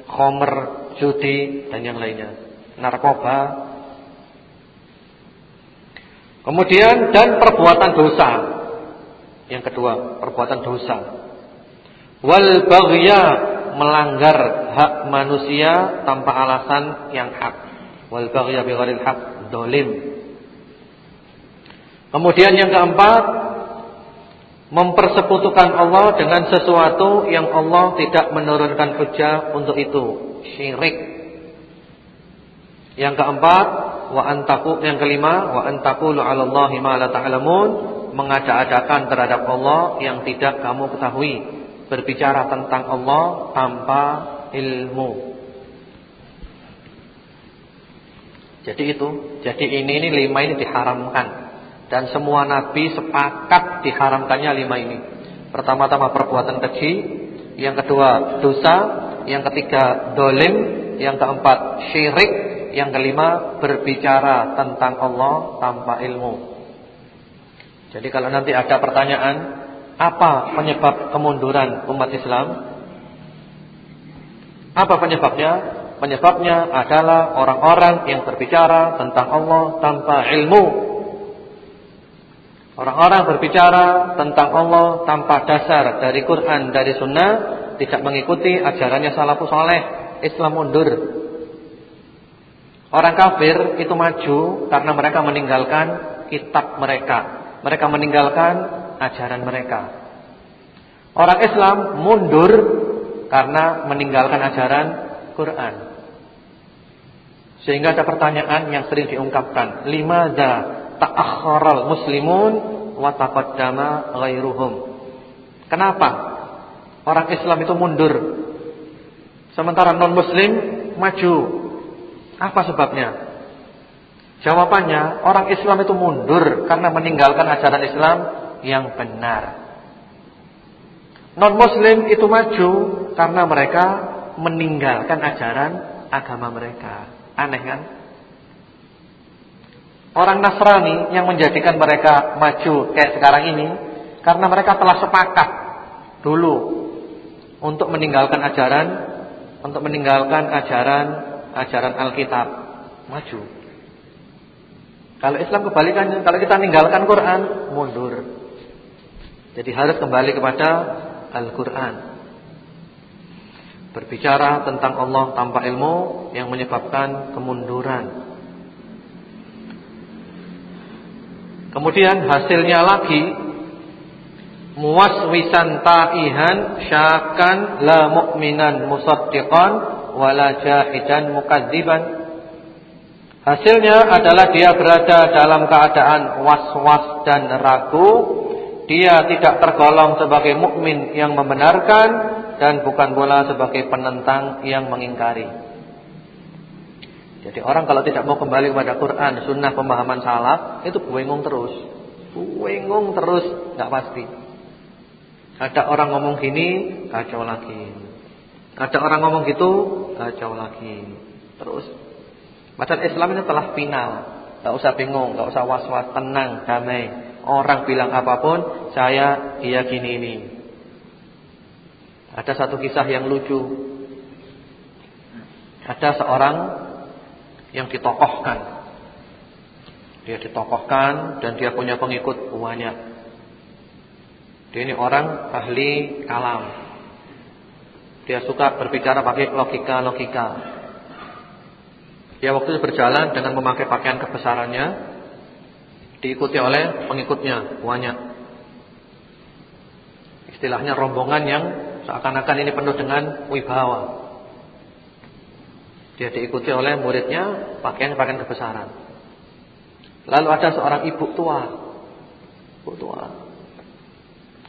khomer, judi, dan yang lainnya. Narkoba. Kemudian dan perbuatan dosa. Yang kedua, perbuatan dosa. Wal baghya melanggar hak manusia tanpa alasan yang hak. Wal baghya bighairil hak, dolim Kemudian yang keempat Mempersekutukan Allah dengan sesuatu yang Allah tidak menurunkan hujah untuk itu Syirik. Yang keempat wa antaku Yang kelima Wa antakulu ala Allahi ma la Mengada-adakan terhadap Allah yang tidak kamu ketahui. Berbicara tentang Allah tanpa ilmu. Jadi itu Jadi ini, ini lima ini diharamkan dan semua nabi sepakat diharamkannya lima ini. Pertama-tama perbuatan keji, yang kedua dosa, yang ketiga dolim, yang keempat syirik, yang kelima berbicara tentang Allah tanpa ilmu. Jadi kalau nanti ada pertanyaan, apa penyebab kemunduran umat Islam? Apa penyebabnya? Penyebabnya adalah orang-orang yang berbicara tentang Allah tanpa ilmu Orang-orang berbicara tentang Allah tanpa dasar dari Quran, dari Sunnah, tidak mengikuti ajarannya salafus soleh, Islam mundur. Orang kafir itu maju karena mereka meninggalkan kitab mereka. Mereka meninggalkan ajaran mereka. Orang Islam mundur karena meninggalkan ajaran Quran. Sehingga ada pertanyaan yang sering diungkapkan, limadza ta'akhkharal muslimun wa taqaddama ghairuhum. Kenapa? Orang Islam itu mundur. Sementara non muslim maju. Apa sebabnya? Jawabannya, orang Islam itu mundur karena meninggalkan ajaran Islam yang benar. Non muslim itu maju karena mereka meninggalkan ajaran agama mereka. Aneh kan? Orang Nasrani yang menjadikan mereka maju kayak sekarang ini karena mereka telah sepakat dulu untuk meninggalkan ajaran untuk meninggalkan ajaran ajaran Alkitab maju. Kalau Islam kebalikannya, kalau kita meninggalkan Quran mundur. Jadi harus kembali kepada Al-Quran. Berbicara tentang Allah tanpa ilmu yang menyebabkan kemunduran. Kemudian hasilnya lagi muwaswisan ta'ihan syakan la mu'minan musaddiqan wala jahidan mukadziban Hasilnya adalah dia berada dalam keadaan was-was dan ragu. Dia tidak tergolong sebagai mukmin yang membenarkan dan bukan pula sebagai penentang yang mengingkari. Jadi orang kalau tidak mau kembali kepada Quran, sunnah pemahaman salaf, itu bingung terus. Bingung terus, nggak pasti. Ada orang ngomong gini, kacau lagi. Ada orang ngomong gitu, kacau lagi. Terus Padahal Islam ini telah final. Gak usah bingung, gak usah was-was, tenang, damai. Orang bilang apa pun, saya dia gini ini. Ada satu kisah yang lucu. Ada seorang yang ditokohkan. Dia ditokohkan dan dia punya pengikut banyak. Dia ini orang ahli kalam. Dia suka berbicara pakai logika-logika. Dia waktu itu berjalan dengan memakai pakaian kebesarannya diikuti oleh pengikutnya banyak. Istilahnya rombongan yang seakan-akan ini penuh dengan wibawa. Dia diikuti oleh muridnya pakaian-pakaian kebesaran. Lalu ada seorang ibu tua. Ibu tua.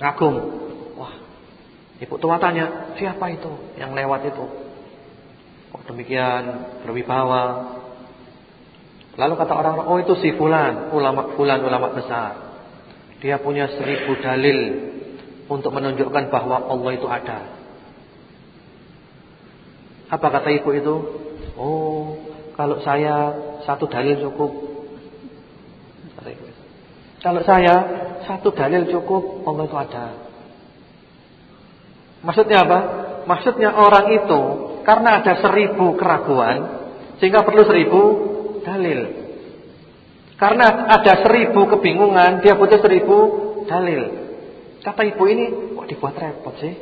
Ngagum. Wah. Ibu tua tanya, "Siapa itu yang lewat itu?" Kok demikian berwibawa? Lalu kata orang-orang, oh itu si fulan, ulama fulan ulama besar. Dia punya seribu dalil untuk menunjukkan bahwa Allah itu ada. Apa kata ibu itu? Oh, kalau saya satu dalil cukup. Kalau saya satu dalil cukup, Allah itu ada. Maksudnya apa? Maksudnya orang itu karena ada seribu keraguan Sehingga perlu seribu dalil Karena ada seribu kebingungan Dia butuh seribu dalil Kata ibu ini Kok dibuat repot sih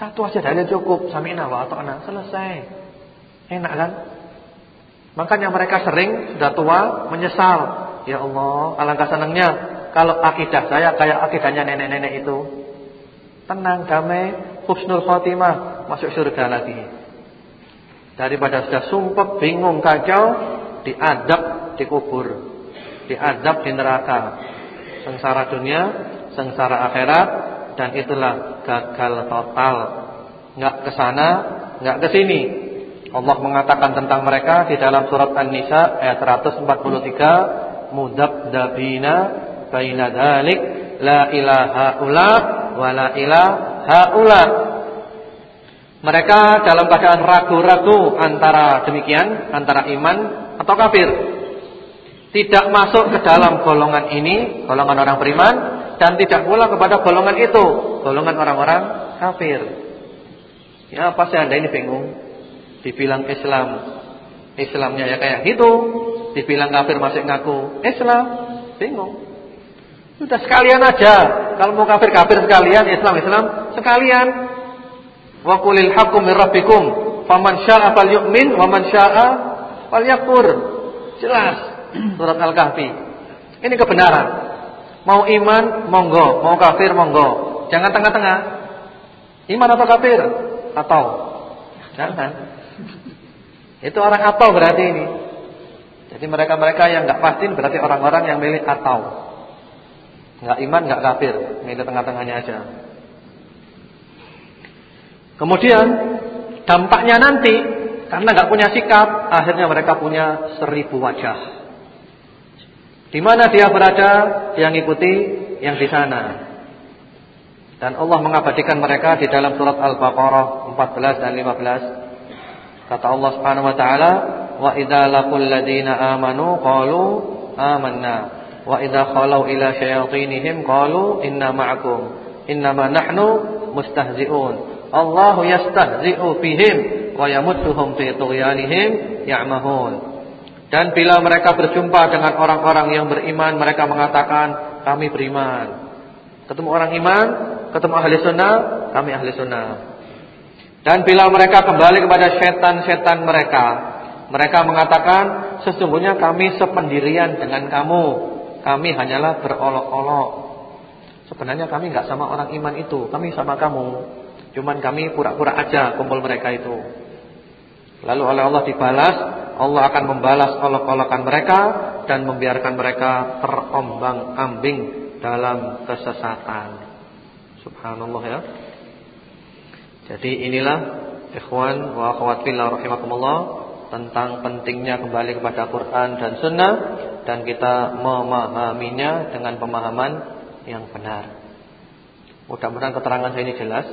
Satu aja dalil cukup Samina wa atau anak Selesai Enak kan Makanya mereka sering sudah tua menyesal Ya Allah alangkah senangnya Kalau akidah saya kayak akidahnya nenek-nenek itu Tenang damai Husnul khotimah masuk surga lagi. Daripada sudah sumpah, bingung, kacau, diadab, dikubur. Diadab di neraka. Sengsara dunia, sengsara akhirat, dan itulah gagal total. Enggak ke sana, enggak ke sini. Allah mengatakan tentang mereka di dalam surat An-Nisa ayat 143, mudabdabina baina dzalik la ilaha ula wa la ilaha ula. Mereka dalam keadaan ragu-ragu antara demikian, antara iman atau kafir. Tidak masuk ke dalam golongan ini, golongan orang beriman dan tidak pula kepada golongan itu, golongan orang-orang kafir. Ya, pasti Anda ini bingung. Dibilang Islam, Islamnya ya kayak gitu. Dibilang kafir masih ngaku Islam, bingung. Sudah sekalian aja. Kalau mau kafir-kafir sekalian, Islam-Islam sekalian. Wa qulil haqqu min rabbikum faman syaa'a falyu'min wa man syaa'a falyakfur. Jelas surat Al-Kahfi. Ini kebenaran. Mau iman monggo, mau kafir monggo. Jangan tengah-tengah. Iman atau kafir? Atau jangan. Itu orang atau berarti ini. Jadi mereka-mereka yang enggak pasti berarti orang-orang yang milih atau. Enggak iman, enggak kafir, milih tengah-tengahnya aja. Kemudian dampaknya nanti karena nggak punya sikap, akhirnya mereka punya seribu wajah. Di mana dia berada, dia ngikuti yang di sana. Dan Allah mengabadikan mereka di dalam surat Al-Baqarah 14 dan 15. Kata Allah Subhanahu wa taala, "Wa idza laqul ladina amanu qalu amanna wa idza khalau ila syayatinihim qalu inna ma'akum innama nahnu mustahzi'un." Allah yastahzi'u bihim wa yamudduhum fi tughyanihim ya'mahun. Dan bila mereka berjumpa dengan orang-orang yang beriman, mereka mengatakan, kami beriman. Ketemu orang iman, ketemu ahli sunnah, kami ahli sunnah. Dan bila mereka kembali kepada setan-setan mereka, mereka mengatakan, sesungguhnya kami sependirian dengan kamu. Kami hanyalah berolok-olok. Sebenarnya kami nggak sama orang iman itu, kami sama kamu. Cuman kami pura-pura aja kumpul mereka itu. Lalu oleh Allah dibalas, Allah akan membalas olok-olokan mereka dan membiarkan mereka terombang-ambing dalam kesesatan. Subhanallah ya. Jadi inilah ikhwan wa akhwat fillah rahimakumullah tentang pentingnya kembali kepada Quran dan Sunnah dan kita memahaminya dengan pemahaman yang benar. Mudah-mudahan keterangan saya ini jelas.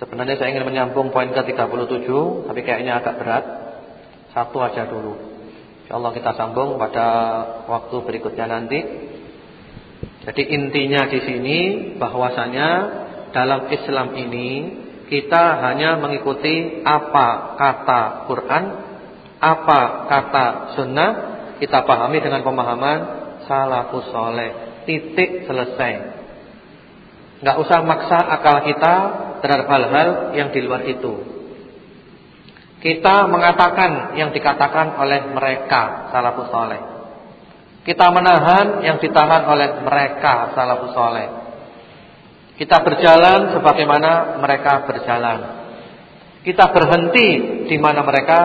Sebenarnya saya ingin menyambung poin ke-37, tapi kayaknya agak berat. Satu aja dulu. Insyaallah kita sambung pada waktu berikutnya nanti. Jadi intinya di sini bahwasanya dalam Islam ini kita hanya mengikuti apa kata Quran, apa kata sunnah, kita pahami dengan pemahaman salafus soleh titik selesai. Enggak usah maksa akal kita terhadap hal-hal yang di luar itu. Kita mengatakan yang dikatakan oleh mereka salafus saleh. Kita menahan yang ditahan oleh mereka salafus saleh. Kita berjalan sebagaimana mereka berjalan. Kita berhenti di mana mereka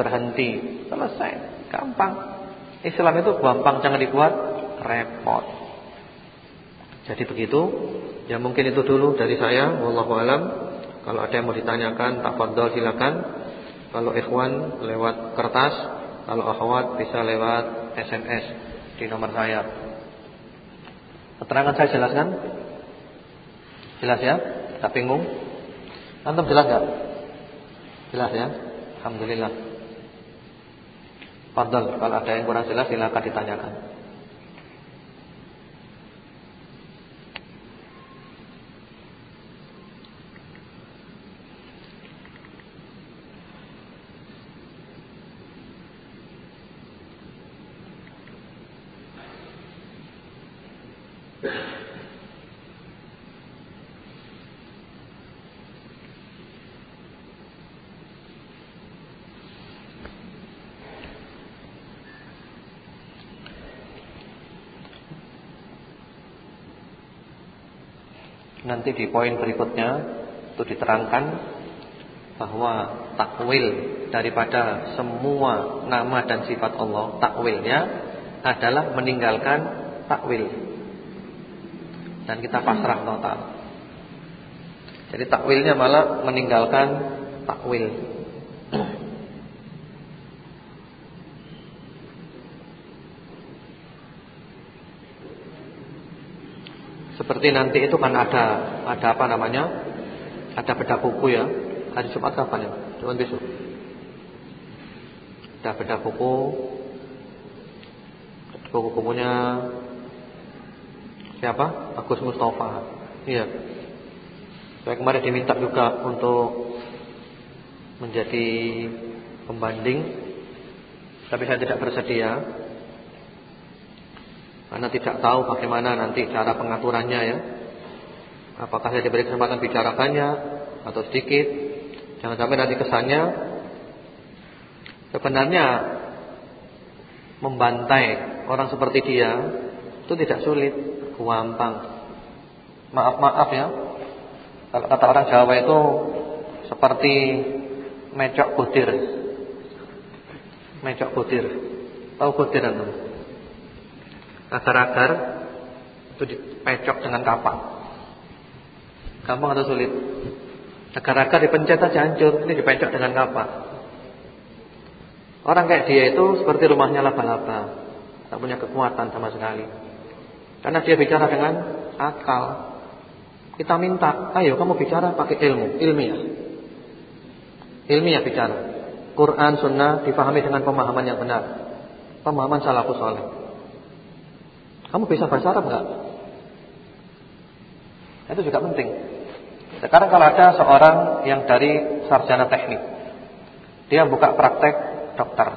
berhenti. Selesai, gampang. Islam itu gampang, jangan dibuat repot. Jadi begitu. Ya mungkin itu dulu dari saya. Wallahu alam. Kalau ada yang mau ditanyakan, tafadhol silakan. Kalau ikhwan lewat kertas, kalau akhwat bisa lewat SMS di nomor saya. Keterangan saya jelas kan? Jelas ya? Tak bingung? Antum jelas enggak? Jelas ya? Alhamdulillah. Fadhol, kalau ada yang kurang jelas silakan ditanyakan. Nanti di poin berikutnya itu diterangkan bahwa takwil daripada semua nama dan sifat Allah, takwilnya adalah meninggalkan takwil. Dan kita pasrah total. Jadi takwilnya malah meninggalkan takwil. Seperti nanti itu kan ada ada apa namanya? Ada beda buku ya. Hari Jumat kapan ya? Jumat besok. Ada beda buku. Buku-bukunya siapa? Agus Mustafa. Iya. Saya kemarin diminta juga untuk menjadi pembanding tapi saya tidak bersedia karena tidak tahu bagaimana nanti cara pengaturannya ya. Apakah saya diberi kesempatan bicara banyak atau sedikit? Jangan sampai nanti kesannya sebenarnya membantai orang seperti dia itu tidak sulit, gampang. Maaf-maaf ya. Kalau kata orang Jawa itu seperti mecok butir. Mecok butir. Tahu butir antum? Agar-agar itu dipecok dengan kapak. Gampang atau sulit? Agar-agar dipencet aja hancur, ini dipecok dengan kapak. Orang kayak dia itu seperti rumahnya laba-laba, tak punya kekuatan sama sekali. Karena dia bicara dengan akal. Kita minta, ayo kamu bicara pakai ilmu, ilmiah. Ilmiah bicara. Quran, sunnah dipahami dengan pemahaman yang benar. Pemahaman salafus saleh. Kamu bisa bahasa Arab enggak? Itu juga penting. Sekarang kalau ada seorang yang dari sarjana teknik, dia buka praktek dokter,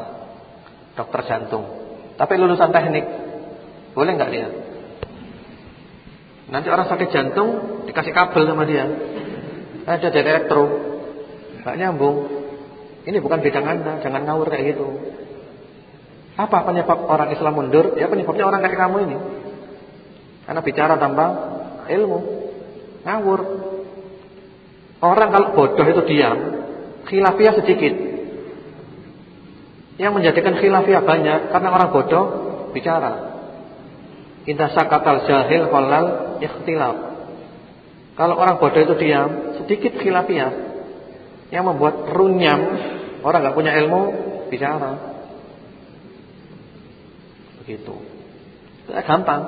dokter jantung, tapi lulusan teknik, boleh enggak dia? Nanti orang sakit jantung dikasih kabel sama dia, ada dari elektro, enggak nyambung. Ini bukan bidang anda, jangan ngawur kayak gitu. Apa penyebab orang Islam mundur? Ya penyebabnya orang kayak kamu ini. Karena bicara tanpa ilmu. Ngawur. Orang kalau bodoh itu diam, khilafiyah sedikit. Yang menjadikan khilafiyah banyak karena orang bodoh bicara. Inta sakatal jahil kolal ikhtilaf. Kalau orang bodoh itu diam, sedikit khilafiyah. Yang membuat runyam orang nggak punya ilmu bicara. Begitu. Gampang.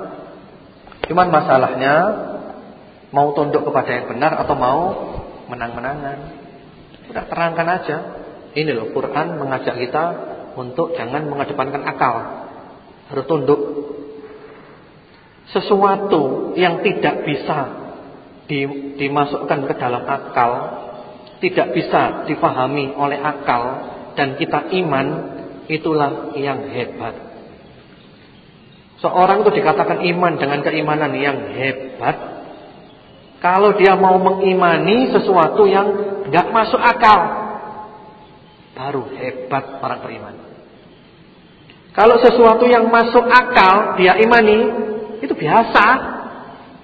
Cuman masalahnya mau tunduk kepada yang benar atau mau menang-menangan. Sudah terangkan aja. Ini loh Quran mengajak kita untuk jangan mengedepankan akal. Harus tunduk. Sesuatu yang tidak bisa dimasukkan ke dalam akal, tidak bisa difahami oleh akal dan kita iman, itulah yang hebat. Seorang itu dikatakan iman dengan keimanan yang hebat kalau dia mau mengimani sesuatu yang nggak masuk akal. Baru hebat orang beriman. Kalau sesuatu yang masuk akal dia imani, itu biasa.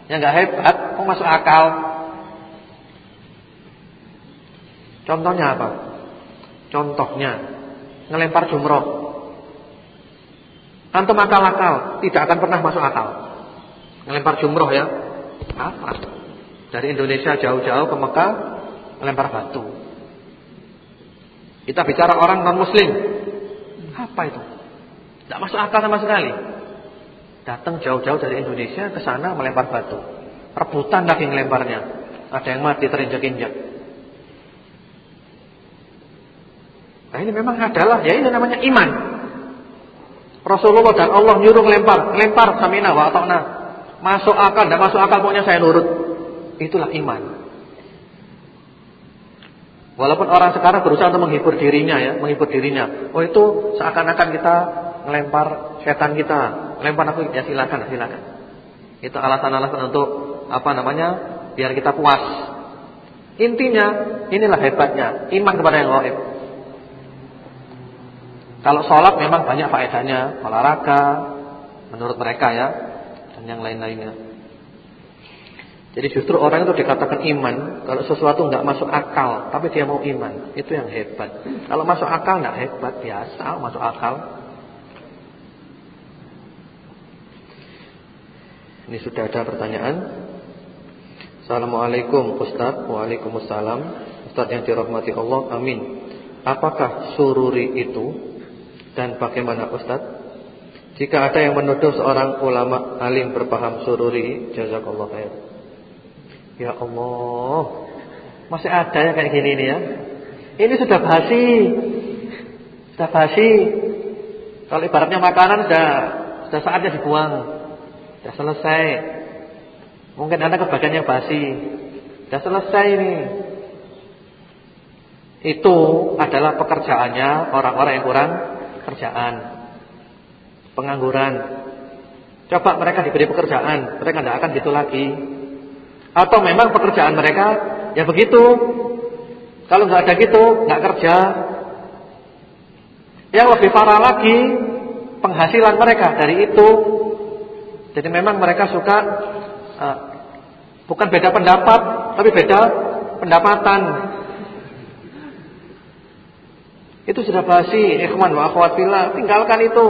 Yang nggak hebat, kok masuk akal? Contohnya apa? Contohnya ngelempar jumroh. Antum akal-akal, tidak akan pernah masuk akal. Ngelempar jumroh ya. Apa? Dari Indonesia jauh-jauh ke Mekah melempar batu. Kita bicara orang non muslim. Apa itu? Tidak masuk akal sama sekali. Datang jauh-jauh dari Indonesia ke sana melempar batu. Rebutan lagi ngelemparnya. Ada yang mati terinjak-injak. Nah ini memang adalah ya ini namanya iman. Rasulullah dan Allah nyuruh lempar, lempar samina wa ata'na. Masuk akal, tidak masuk akal pokoknya saya nurut. Itulah iman. Walaupun orang sekarang berusaha untuk menghibur dirinya ya, menghibur dirinya. Oh itu seakan-akan kita melempar setan kita, lempar aku ya silakan, silakan. Itu alasan-alasan untuk apa namanya? biar kita puas. Intinya inilah hebatnya iman kepada yang gaib. Kalau sholat memang banyak faedahnya, olahraga, menurut mereka ya, dan yang lain-lainnya. Jadi justru orang itu dikatakan iman kalau sesuatu nggak masuk akal, tapi dia mau iman, itu yang hebat. Kalau masuk akal nggak hebat, biasa masuk akal. Ini sudah ada pertanyaan. Assalamualaikum Ustaz Waalaikumsalam Ustaz yang dirahmati Allah Amin Apakah sururi itu dan bagaimana Ustaz? Jika ada yang menuduh seorang ulama alim berpaham sururi, jazakallah khair. Ya Allah. Masih ada ya kayak gini nih ya. Ini sudah basi. Sudah basi. Kalau ibaratnya makanan sudah sudah saatnya dibuang. Sudah selesai. Mungkin Anda kebagiannya basi. Sudah selesai ini. Itu adalah pekerjaannya orang-orang yang kurang kerjaan. Pengangguran. Coba mereka diberi pekerjaan, mereka tidak akan gitu lagi. Atau memang pekerjaan mereka ya begitu. Kalau nggak ada gitu, nggak kerja. Yang lebih parah lagi penghasilan mereka dari itu. Jadi memang mereka suka uh, bukan beda pendapat, tapi beda pendapatan. Itu sudah basi, ikhwan wa akhwat fillah, tinggalkan itu.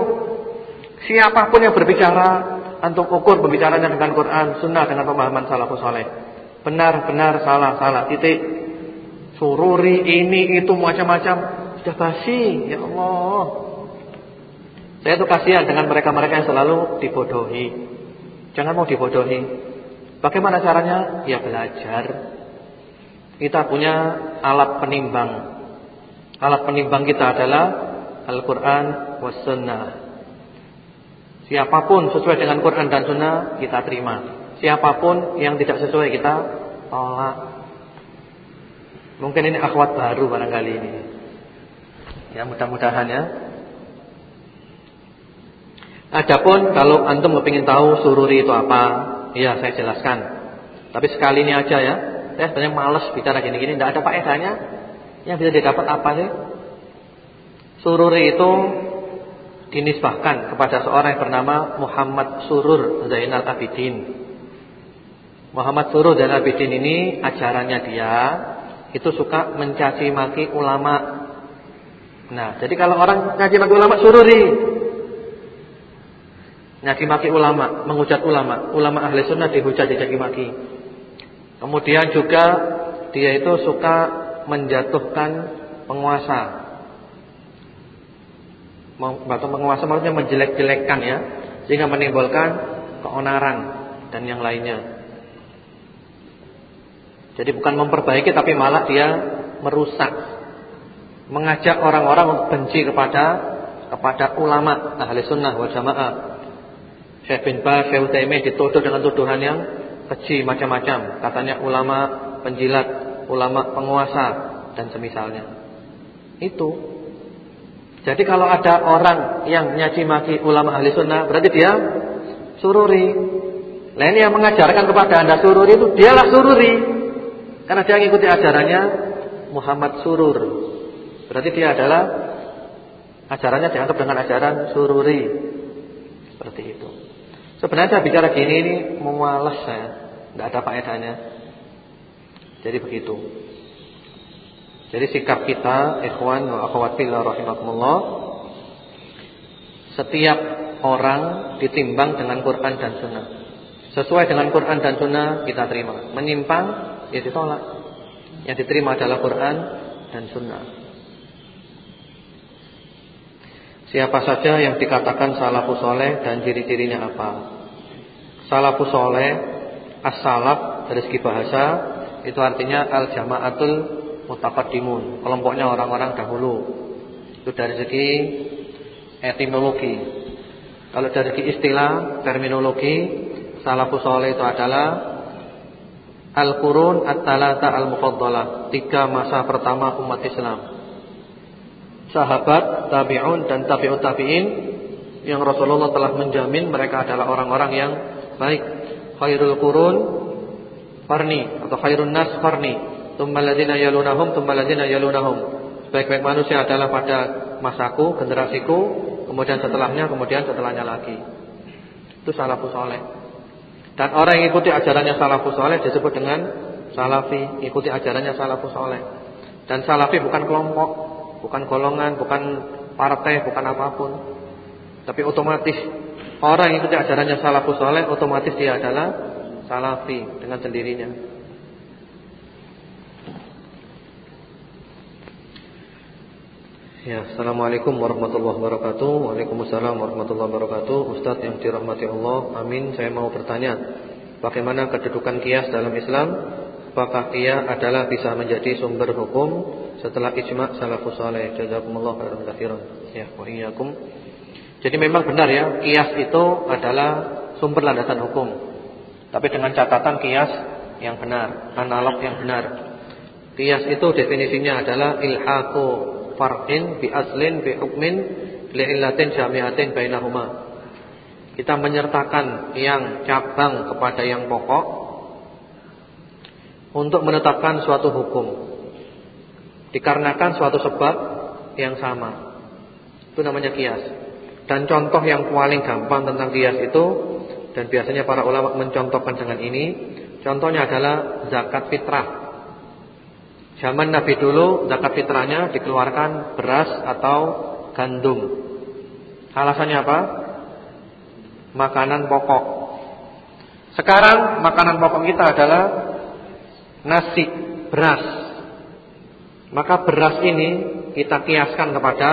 Siapa pun yang berbicara, antum ukur pembicaranya dengan Quran, sunnah dengan pemahaman salafus saleh. Benar, benar, salah, salah, titik. Sururi ini itu macam-macam sudah basi, ya Allah. Saya itu kasihan dengan mereka-mereka yang selalu dibodohi. Jangan mau dibodohi. Bagaimana caranya? Ya belajar. Kita punya alat penimbang Alat penimbang kita adalah Al-Quran was sunnah. Siapa pun sesuai dengan Quran dan sunnah kita terima. Siapa pun yang tidak sesuai kita tolak. Mungkin ini akhwat baru barangkali ini. Ya mudah-mudahan ya. Adapun kalau antum kepingin tahu sururi itu apa, ya saya jelaskan. Tapi sekali ini aja ya. Saya sebenarnya males bicara gini-gini, tidak ada faedahnya. Yang bisa didapat apa sih? Sururi itu dinisbahkan kepada seorang yang bernama Muhammad Surur Zainal Abidin. Muhammad Surur dan Abidin ini ajarannya dia itu suka mencaci maki ulama. Nah, jadi kalau orang ngaji maki ulama sururi. Nyaci maki ulama, menghujat ulama, ulama ahli sunnah dihujat dicaci maki. Kemudian juga dia itu suka menjatuhkan penguasa. Atau penguasa maksudnya menjelek-jelekkan ya, sehingga menimbulkan keonaran dan yang lainnya. Jadi bukan memperbaiki tapi malah dia merusak. Mengajak orang-orang untuk benci kepada kepada ulama ahli sunnah wal jamaah. Syekh bin Baz, Syekh dituduh dengan tuduhan yang keji macam-macam. Katanya ulama penjilat, ulama penguasa dan semisalnya. Itu. Jadi kalau ada orang yang nyaci maki ulama ahli sunnah berarti dia sururi. Lain yang mengajarkan kepada anda sururi itu dialah sururi. Karena dia mengikuti ajarannya Muhammad Surur. Berarti dia adalah ajarannya dianggap dengan ajaran sururi. Seperti itu. Sebenarnya saya bicara gini ini memalas saya, tidak ada faedahnya. Jadi begitu. Jadi sikap kita ikhwan wa akhwat fillah rahimakumullah setiap orang ditimbang dengan Quran dan Sunnah. Sesuai dengan Quran dan Sunnah kita terima. Menyimpang ya ditolak. Yang diterima adalah Quran dan Sunnah. Siapa saja yang dikatakan salafus soleh dan ciri-cirinya apa? Salafus soleh, as-salaf dari segi bahasa itu artinya al-jama'atul mutaqaddimun, kelompoknya orang-orang dahulu. Itu dari segi etimologi. Kalau dari segi istilah, terminologi, salafus soleh itu adalah Al-Qurun At-Talata Al-Mufaddalah Tiga masa pertama umat Islam Sahabat, tabi'un dan tabi'ut tabi'in Yang Rasulullah telah menjamin mereka adalah orang-orang yang baik Khairul Qurun Farni Atau Khairun Nas Farni. Tummaladina yalunahum Tummaladina yalunahum. Baik-baik manusia adalah pada masaku, generasiku Kemudian setelahnya, kemudian setelahnya lagi. Itu salafus soleh. Dan orang yang ikuti ajarannya salafus soleh disebut dengan salafi, ikuti ajarannya salafus soleh. Dan salafi bukan kelompok, bukan golongan, bukan partai, bukan apa pun. Tapi otomatis orang yang ikuti ajarannya salafus soleh otomatis dia adalah salafi dengan sendirinya. Ya, Assalamualaikum warahmatullahi wabarakatuh. Waalaikumsalam warahmatullahi wabarakatuh. Ustaz yang dirahmati Allah Amin, saya mau bertanya Bagaimana kedudukan kias dalam Islam? Apakah ia adalah bisa menjadi sumber hukum Setelah ijma' salafus salih Jazakumullah khairan Ya, wa iyyakum. Jadi memang benar ya Kias itu adalah sumber landasan hukum Tapi dengan catatan kias yang benar Analog yang benar Kias itu definisinya adalah ilhaku far'in bi aslin bi hukmin li illatin jami'atin bainahuma. Kita menyertakan yang cabang kepada yang pokok untuk menetapkan suatu hukum. Dikarenakan suatu sebab yang sama. Itu namanya kias. Dan contoh yang paling gampang tentang kias itu dan biasanya para ulama mencontohkan dengan ini, contohnya adalah zakat fitrah. Zaman Nabi dulu zakat fitrahnya dikeluarkan beras atau gandum. Alasannya apa? Makanan pokok. Sekarang makanan pokok kita adalah nasi, beras. Maka beras ini kita kiaskan kepada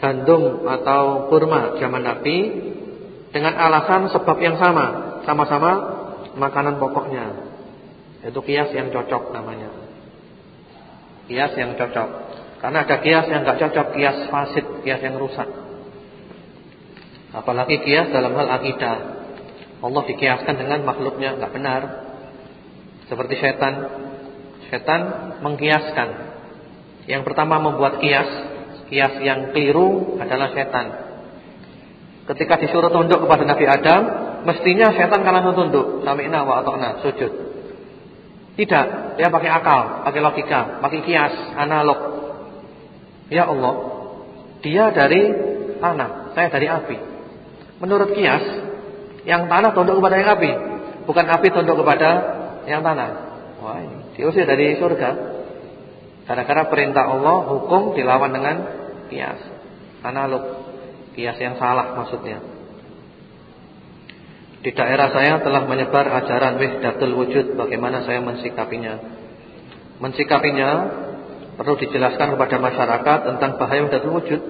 gandum atau kurma zaman Nabi dengan alasan sebab yang sama, sama-sama makanan pokoknya. Itu kias yang cocok namanya kias yang cocok. Karena ada kias yang enggak cocok, kias fasid, kias yang rusak. Apalagi kias dalam hal akidah. Allah dikiaskan dengan makhluknya enggak benar. Seperti setan. Setan mengkiaskan. Yang pertama membuat kias, kias yang keliru adalah setan. Ketika disuruh tunduk kepada Nabi Adam, mestinya setan kalah tunduk. Sami'na wa ata'na, sujud. Tidak, dia pakai akal, pakai logika, pakai kias, analog. Ya Allah, dia dari tanah, saya dari api. Menurut kias, yang tanah tunduk kepada yang api. bukan api tunduk kepada yang tanah. Wah, diusir dari surga. Karena perintah Allah, hukum dilawan dengan kias. Analog. Kias yang salah maksudnya. Di daerah saya telah menyebar ajaran wahdatul wujud, bagaimana saya mensikapinya. Mensikapinya perlu dijelaskan kepada masyarakat tentang bahaya wahdatul wujud.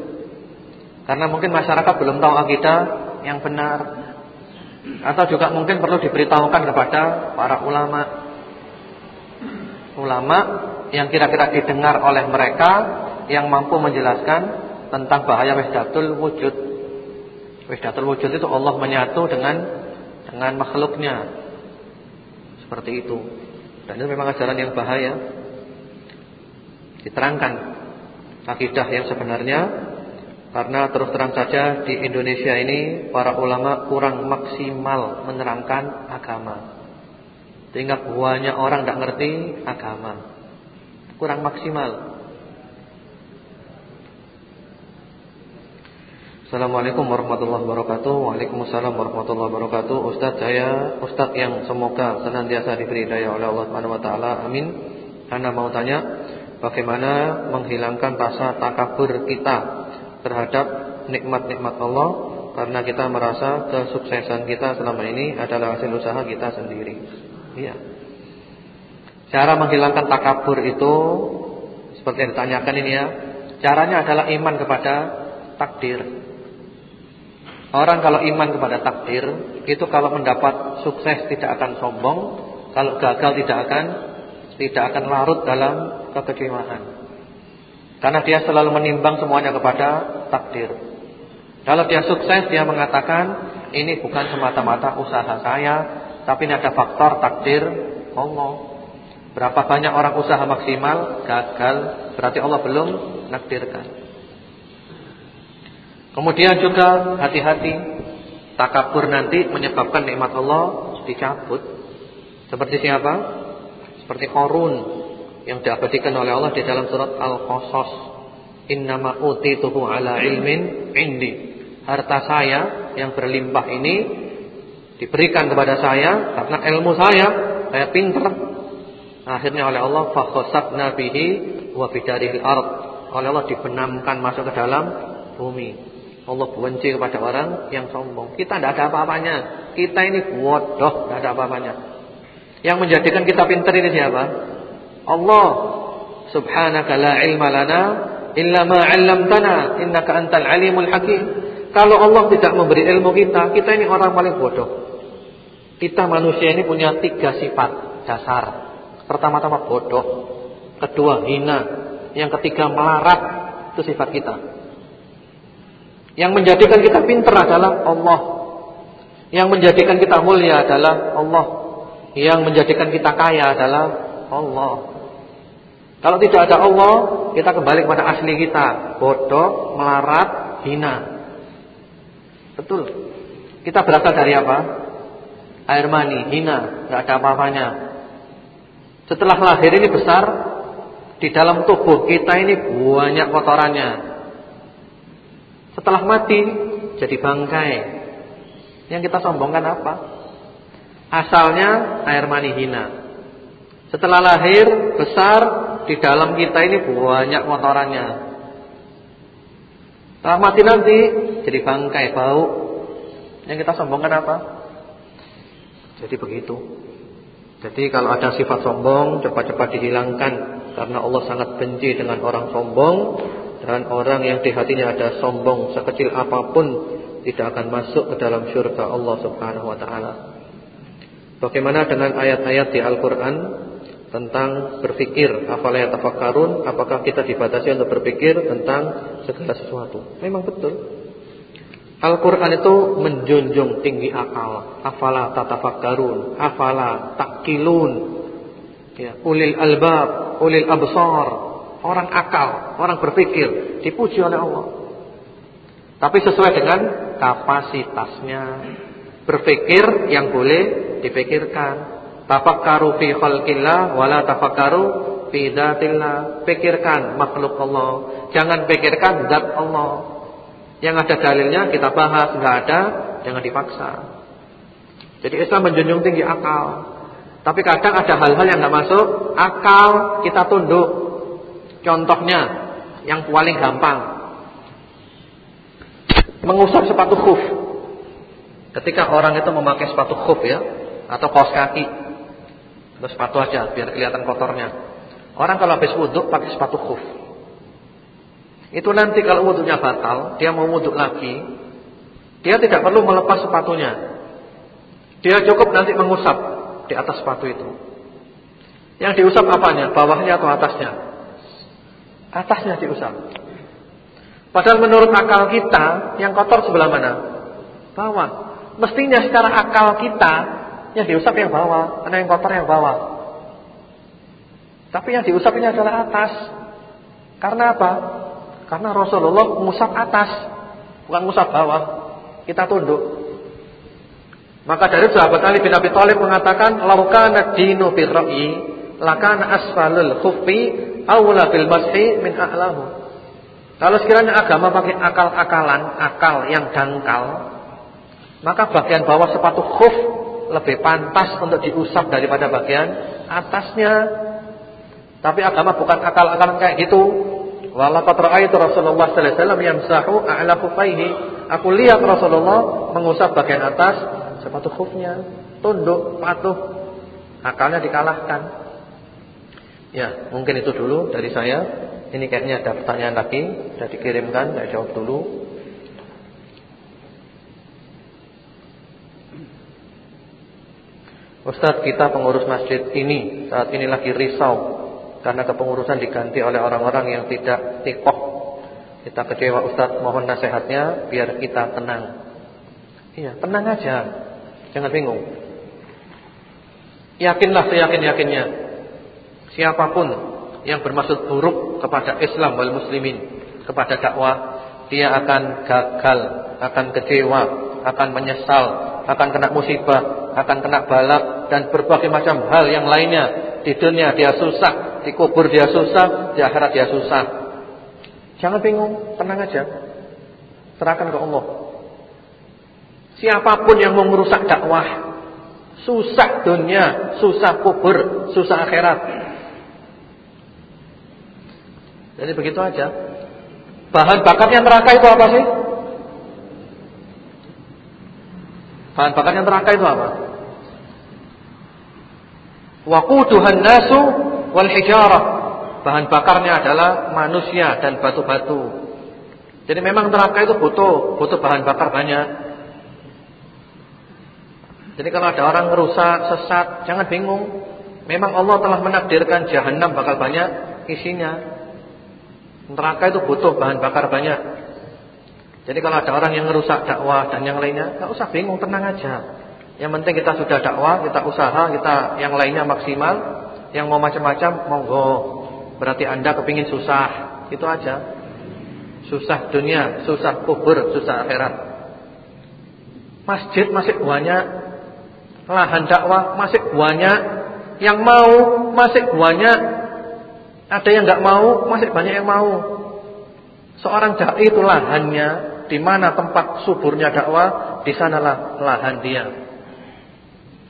Karena mungkin masyarakat belum tahu akidah yang benar. Atau juga mungkin perlu diberitahukan kepada para ulama. Ulama yang kira-kira didengar oleh mereka yang mampu menjelaskan tentang bahaya wahdatul wujud. Wahdatul wujud itu Allah menyatu dengan dengan makhluknya. Seperti itu. Dan itu memang ajaran yang bahaya. Diterangkan akidah yang sebenarnya karena terus terang saja di Indonesia ini para ulama kurang maksimal menerangkan agama. Sehingga banyak orang tidak ngerti agama. Kurang maksimal. Assalamualaikum warahmatullahi wabarakatuh Waalaikumsalam warahmatullahi wabarakatuh Ustaz saya Ustaz yang semoga senantiasa diberi daya oleh Allah Subhanahu wa taala. Amin. Anda mau tanya bagaimana menghilangkan rasa takabur kita terhadap nikmat-nikmat Allah karena kita merasa kesuksesan kita selama ini adalah hasil usaha kita sendiri. Iya. Cara menghilangkan takabur itu seperti yang ditanyakan ini ya. Caranya adalah iman kepada takdir. Orang kalau iman kepada takdir itu kalau mendapat sukses tidak akan sombong, kalau gagal tidak akan tidak akan larut dalam kekecewaan. Karena dia selalu menimbang semuanya kepada takdir. Kalau dia sukses dia mengatakan ini bukan semata-mata usaha saya, tapi ini ada faktor takdir Allah. Berapa banyak orang usaha maksimal gagal, berarti Allah belum nakdirkan. Kemudian juga hati-hati takabur nanti menyebabkan nikmat Allah dicabut. Seperti siapa? Seperti Qarun yang diabadikan oleh Allah di dalam surat Al-Qasas. Innama utituhu ala ilmin indi. Harta saya yang berlimpah ini diberikan kepada saya karena ilmu saya, saya pintar. Akhirnya oleh Allah fakhasabna bihi wa bidaril ard. Oleh Allah dibenamkan masuk ke dalam bumi. Allah benci kepada orang yang sombong. Kita tidak ada apa-apanya. Kita ini bodoh, tidak ada apa-apanya. Yang menjadikan kita pintar ini siapa? Allah. Subhanaka la ilma lana illa ma 'allamtana innaka antal alimul hakim. Kalau Allah tidak memberi ilmu kita, kita ini orang paling bodoh. Kita manusia ini punya tiga sifat dasar. Pertama-tama bodoh, kedua hina, yang ketiga melarat. Itu sifat kita. Yang menjadikan kita pintar adalah Allah. Yang menjadikan kita mulia adalah Allah. Yang menjadikan kita kaya adalah Allah. Kalau tidak ada Allah, kita kembali kepada asli kita, bodoh, melarat, hina. Betul. Kita berasal dari apa? Air mani, hina, tidak ada apa-apanya. Setelah lahir ini besar, di dalam tubuh kita ini banyak kotorannya. Setelah mati jadi bangkai. Yang kita sombongkan apa? Asalnya air mani hina. Setelah lahir besar di dalam kita ini banyak kotorannya. Setelah mati nanti jadi bangkai bau. Yang kita sombongkan apa? Jadi begitu. Jadi kalau ada sifat sombong cepat-cepat dihilangkan karena Allah sangat benci dengan orang sombong dan orang yang di hatinya ada sombong sekecil apa pun tidak akan masuk ke dalam syurga Allah Subhanahu wa taala. Bagaimana dengan ayat-ayat di Al-Qur'an tentang berpikir, afala tafakkarun, apakah kita dibatasi untuk berpikir tentang segala sesuatu? Memang betul. Al-Qur'an itu menjunjung tinggi akal. Afala tatafakkarun, afala takilun. Ya, ulil albab, ulil absar, orang akal, orang berpikir, dipuji oleh Allah. Tapi sesuai dengan kapasitasnya. Berpikir yang boleh dipikirkan. Tafakkaru fi khalqillah wala tafakkaru fi dzatillah. Pikirkan makhluk Allah, jangan pikirkan zat Allah. Yang ada dalilnya kita bahas, enggak ada jangan dipaksa. Jadi Islam menjunjung tinggi akal. Tapi kadang ada hal-hal yang nggak masuk akal kita tunduk. Contohnya yang paling gampang. Mengusap sepatu khuf. Ketika orang itu memakai sepatu khuf ya atau kaos kaki. Atau sepatu aja biar kelihatan kotornya. Orang kalau habis wudhu pakai sepatu khuf. Itu nanti kalau wudhunya batal, dia mau wudhu lagi, dia tidak perlu melepas sepatunya. Dia cukup nanti mengusap di atas sepatu itu. Yang diusap apanya? Bawahnya atau atasnya? Atasnya diusap. Padahal menurut akal kita, yang kotor sebelah mana? Bawah. Mestinya secara akal kita, yang diusap yang bawah, karena yang kotor yang bawah. Tapi yang diusap ini adalah atas. Karena apa? Karena Rasulullah mengusap atas, bukan mengusap bawah. Kita tunduk. Maka dari sahabat Ali bin Abi Thalib mengatakan, "Lau kana dinu bil ra'yi, lakana asfalul khuffi aula bil mashi min a'lahu." Kalau sekiranya agama pakai akal-akalan, akal yang dangkal, maka bagian bawah sepatu khuf lebih pantas untuk diusap daripada bagian atasnya. Tapi agama bukan akal-akalan kayak gitu. Walaqad ra'aitu Rasulullah sallallahu alaihi wasallam yamsahu a'la khuffaihi. Aku lihat Rasulullah mengusap bagian atas sepatu khufnya, tunduk, patuh. Akalnya dikalahkan. Ya, mungkin itu dulu dari saya. Ini kayaknya ada pertanyaan lagi, sudah dikirimkan, saya jawab dulu. Ustaz kita pengurus masjid ini saat ini lagi risau karena kepengurusan diganti oleh orang-orang yang tidak tikoh. Kita kecewa Ustaz, mohon nasihatnya biar kita tenang. Iya, tenang aja. Jangan bingung. Yakinlah seyakin-yakinnya. Siapa pun yang bermaksud buruk kepada Islam wal muslimin, kepada dakwah, dia akan gagal, akan kecewa, akan menyesal, akan kena musibah, akan kena balak dan berbagai macam hal yang lainnya. Di dunia dia susah, di kubur dia susah, di akhirat dia susah. Jangan bingung, tenang aja. Serahkan ke Allah. Siapa pun yang mau merusak dakwah, susah dunia, susah kubur, susah akhirat. Jadi begitu aja. Bahan bakarnya neraka itu apa sih? Bahan bakarnya neraka itu apa? Waquduhan nasu wal hijarah. Bahan bakarnya adalah manusia dan batu-batu. Jadi memang neraka itu butuh butuh bahan bakar banyak. Jadi kalau ada orang merusak, sesat, jangan bingung. Memang Allah telah menakdirkan jahanam bakal banyak isinya. Neraka itu butuh bahan bakar banyak. Jadi kalau ada orang yang merusak dakwah dan yang lainnya, enggak usah bingung, tenang aja. Yang penting kita sudah dakwah, kita usaha, kita yang lainnya maksimal. Yang mau macam-macam, monggo. Berarti Anda kepingin susah, itu aja. Susah dunia, susah kubur, susah akhirat. Masjid masih banyak lahan dakwah masih banyak, yang mau masih banyak, ada yang nggak mau masih banyak yang mau. Seorang dai itu lahannya di mana tempat suburnya dakwah, di sanalah lahan dia.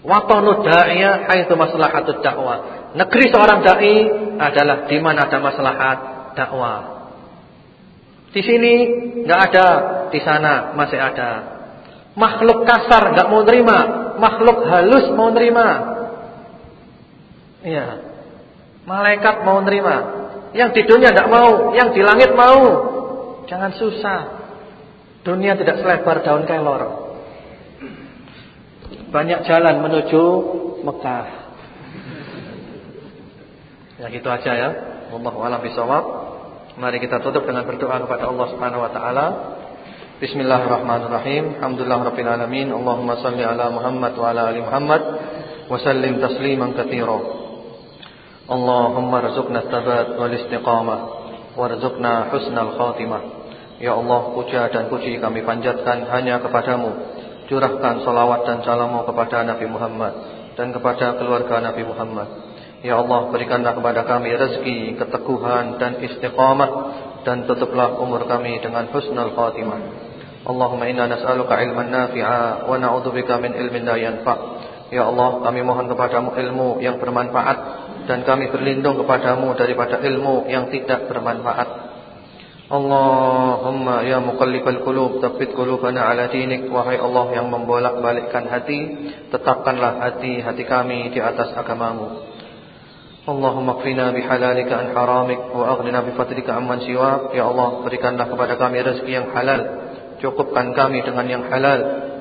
Watanu da'iya haitsu maslahatud dakwah. Negeri seorang dai adalah di mana ada maslahat dakwah. Di sini nggak ada, di sana masih ada. Makhluk kasar nggak mau terima, makhluk halus mau nerima. Iya. Malaikat mau nerima. Yang di dunia tidak mau, yang di langit mau. Jangan susah. Dunia tidak selebar daun kelor. Banyak jalan menuju Mekah. Ya gitu aja ya. Wallahu a'lam. Mari kita tutup dengan berdoa kepada Allah Subhanahu wa taala. Bismillahirrahmanirrahim. Alhamdulillahirabbil alamin. Allahumma shalli ala Muhammad wa ala ali Muhammad wa sallim tasliman katsira. Allahumma rzuqna tsabat wal istiqamah warzuqna husnal khatimah. Ya Allah, puja dan puji kami panjatkan hanya kepadamu. Curahkan salawat dan salammu kepada Nabi Muhammad dan kepada keluarga Nabi Muhammad. Ya Allah, berikanlah kepada kami rezeki, keteguhan dan istiqamah dan tutuplah umur kami dengan husnul khatimah. Allahumma inna nas'aluka ilman nafi'a wa na'udzubika min ilmin la yanfa'. Ya Allah, kami mohon kepadamu ilmu yang bermanfaat dan kami berlindung kepadamu daripada ilmu yang tidak bermanfaat. Allahumma ya muqallibal qulub tsabbit qulubana ala dinik. Wahai Allah yang membolak-balikkan hati tetapkanlah hati-hati kami di atas agamamu. Allahumma qfina bihalalika an haramik wa aghnina bifadlika amman siwak. Ya Allah berikanlah kepada kami rezeki yang halal. Cukupkan kami dengan yang halal.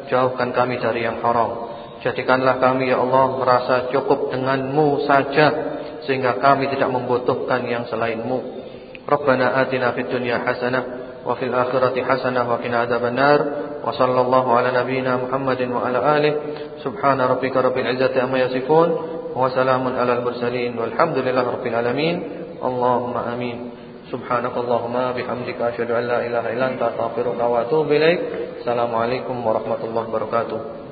Jauhkan kami dari yang haram Jadikanlah kami ya Allah merasa cukup denganmu saja sehingga kami tidak membutuhkan yang selainmu. Rabbana atina fid dunya hasanah wa fil akhirati hasanah wa qina adzabannar. Wa sallallahu ala nabiyyina Muhammadin wa ala alihi. Subhana rabbika rabbil izzati amma yasifun wa salamun ala al-mursalin walhamdulillahi rabbil alamin. Allahumma amin. Subhanakallahumma bihamdika asyhadu an la ilaha illa anta astaghfiruka wa atubu ilaik. Assalamualaikum warahmatullahi wabarakatuh.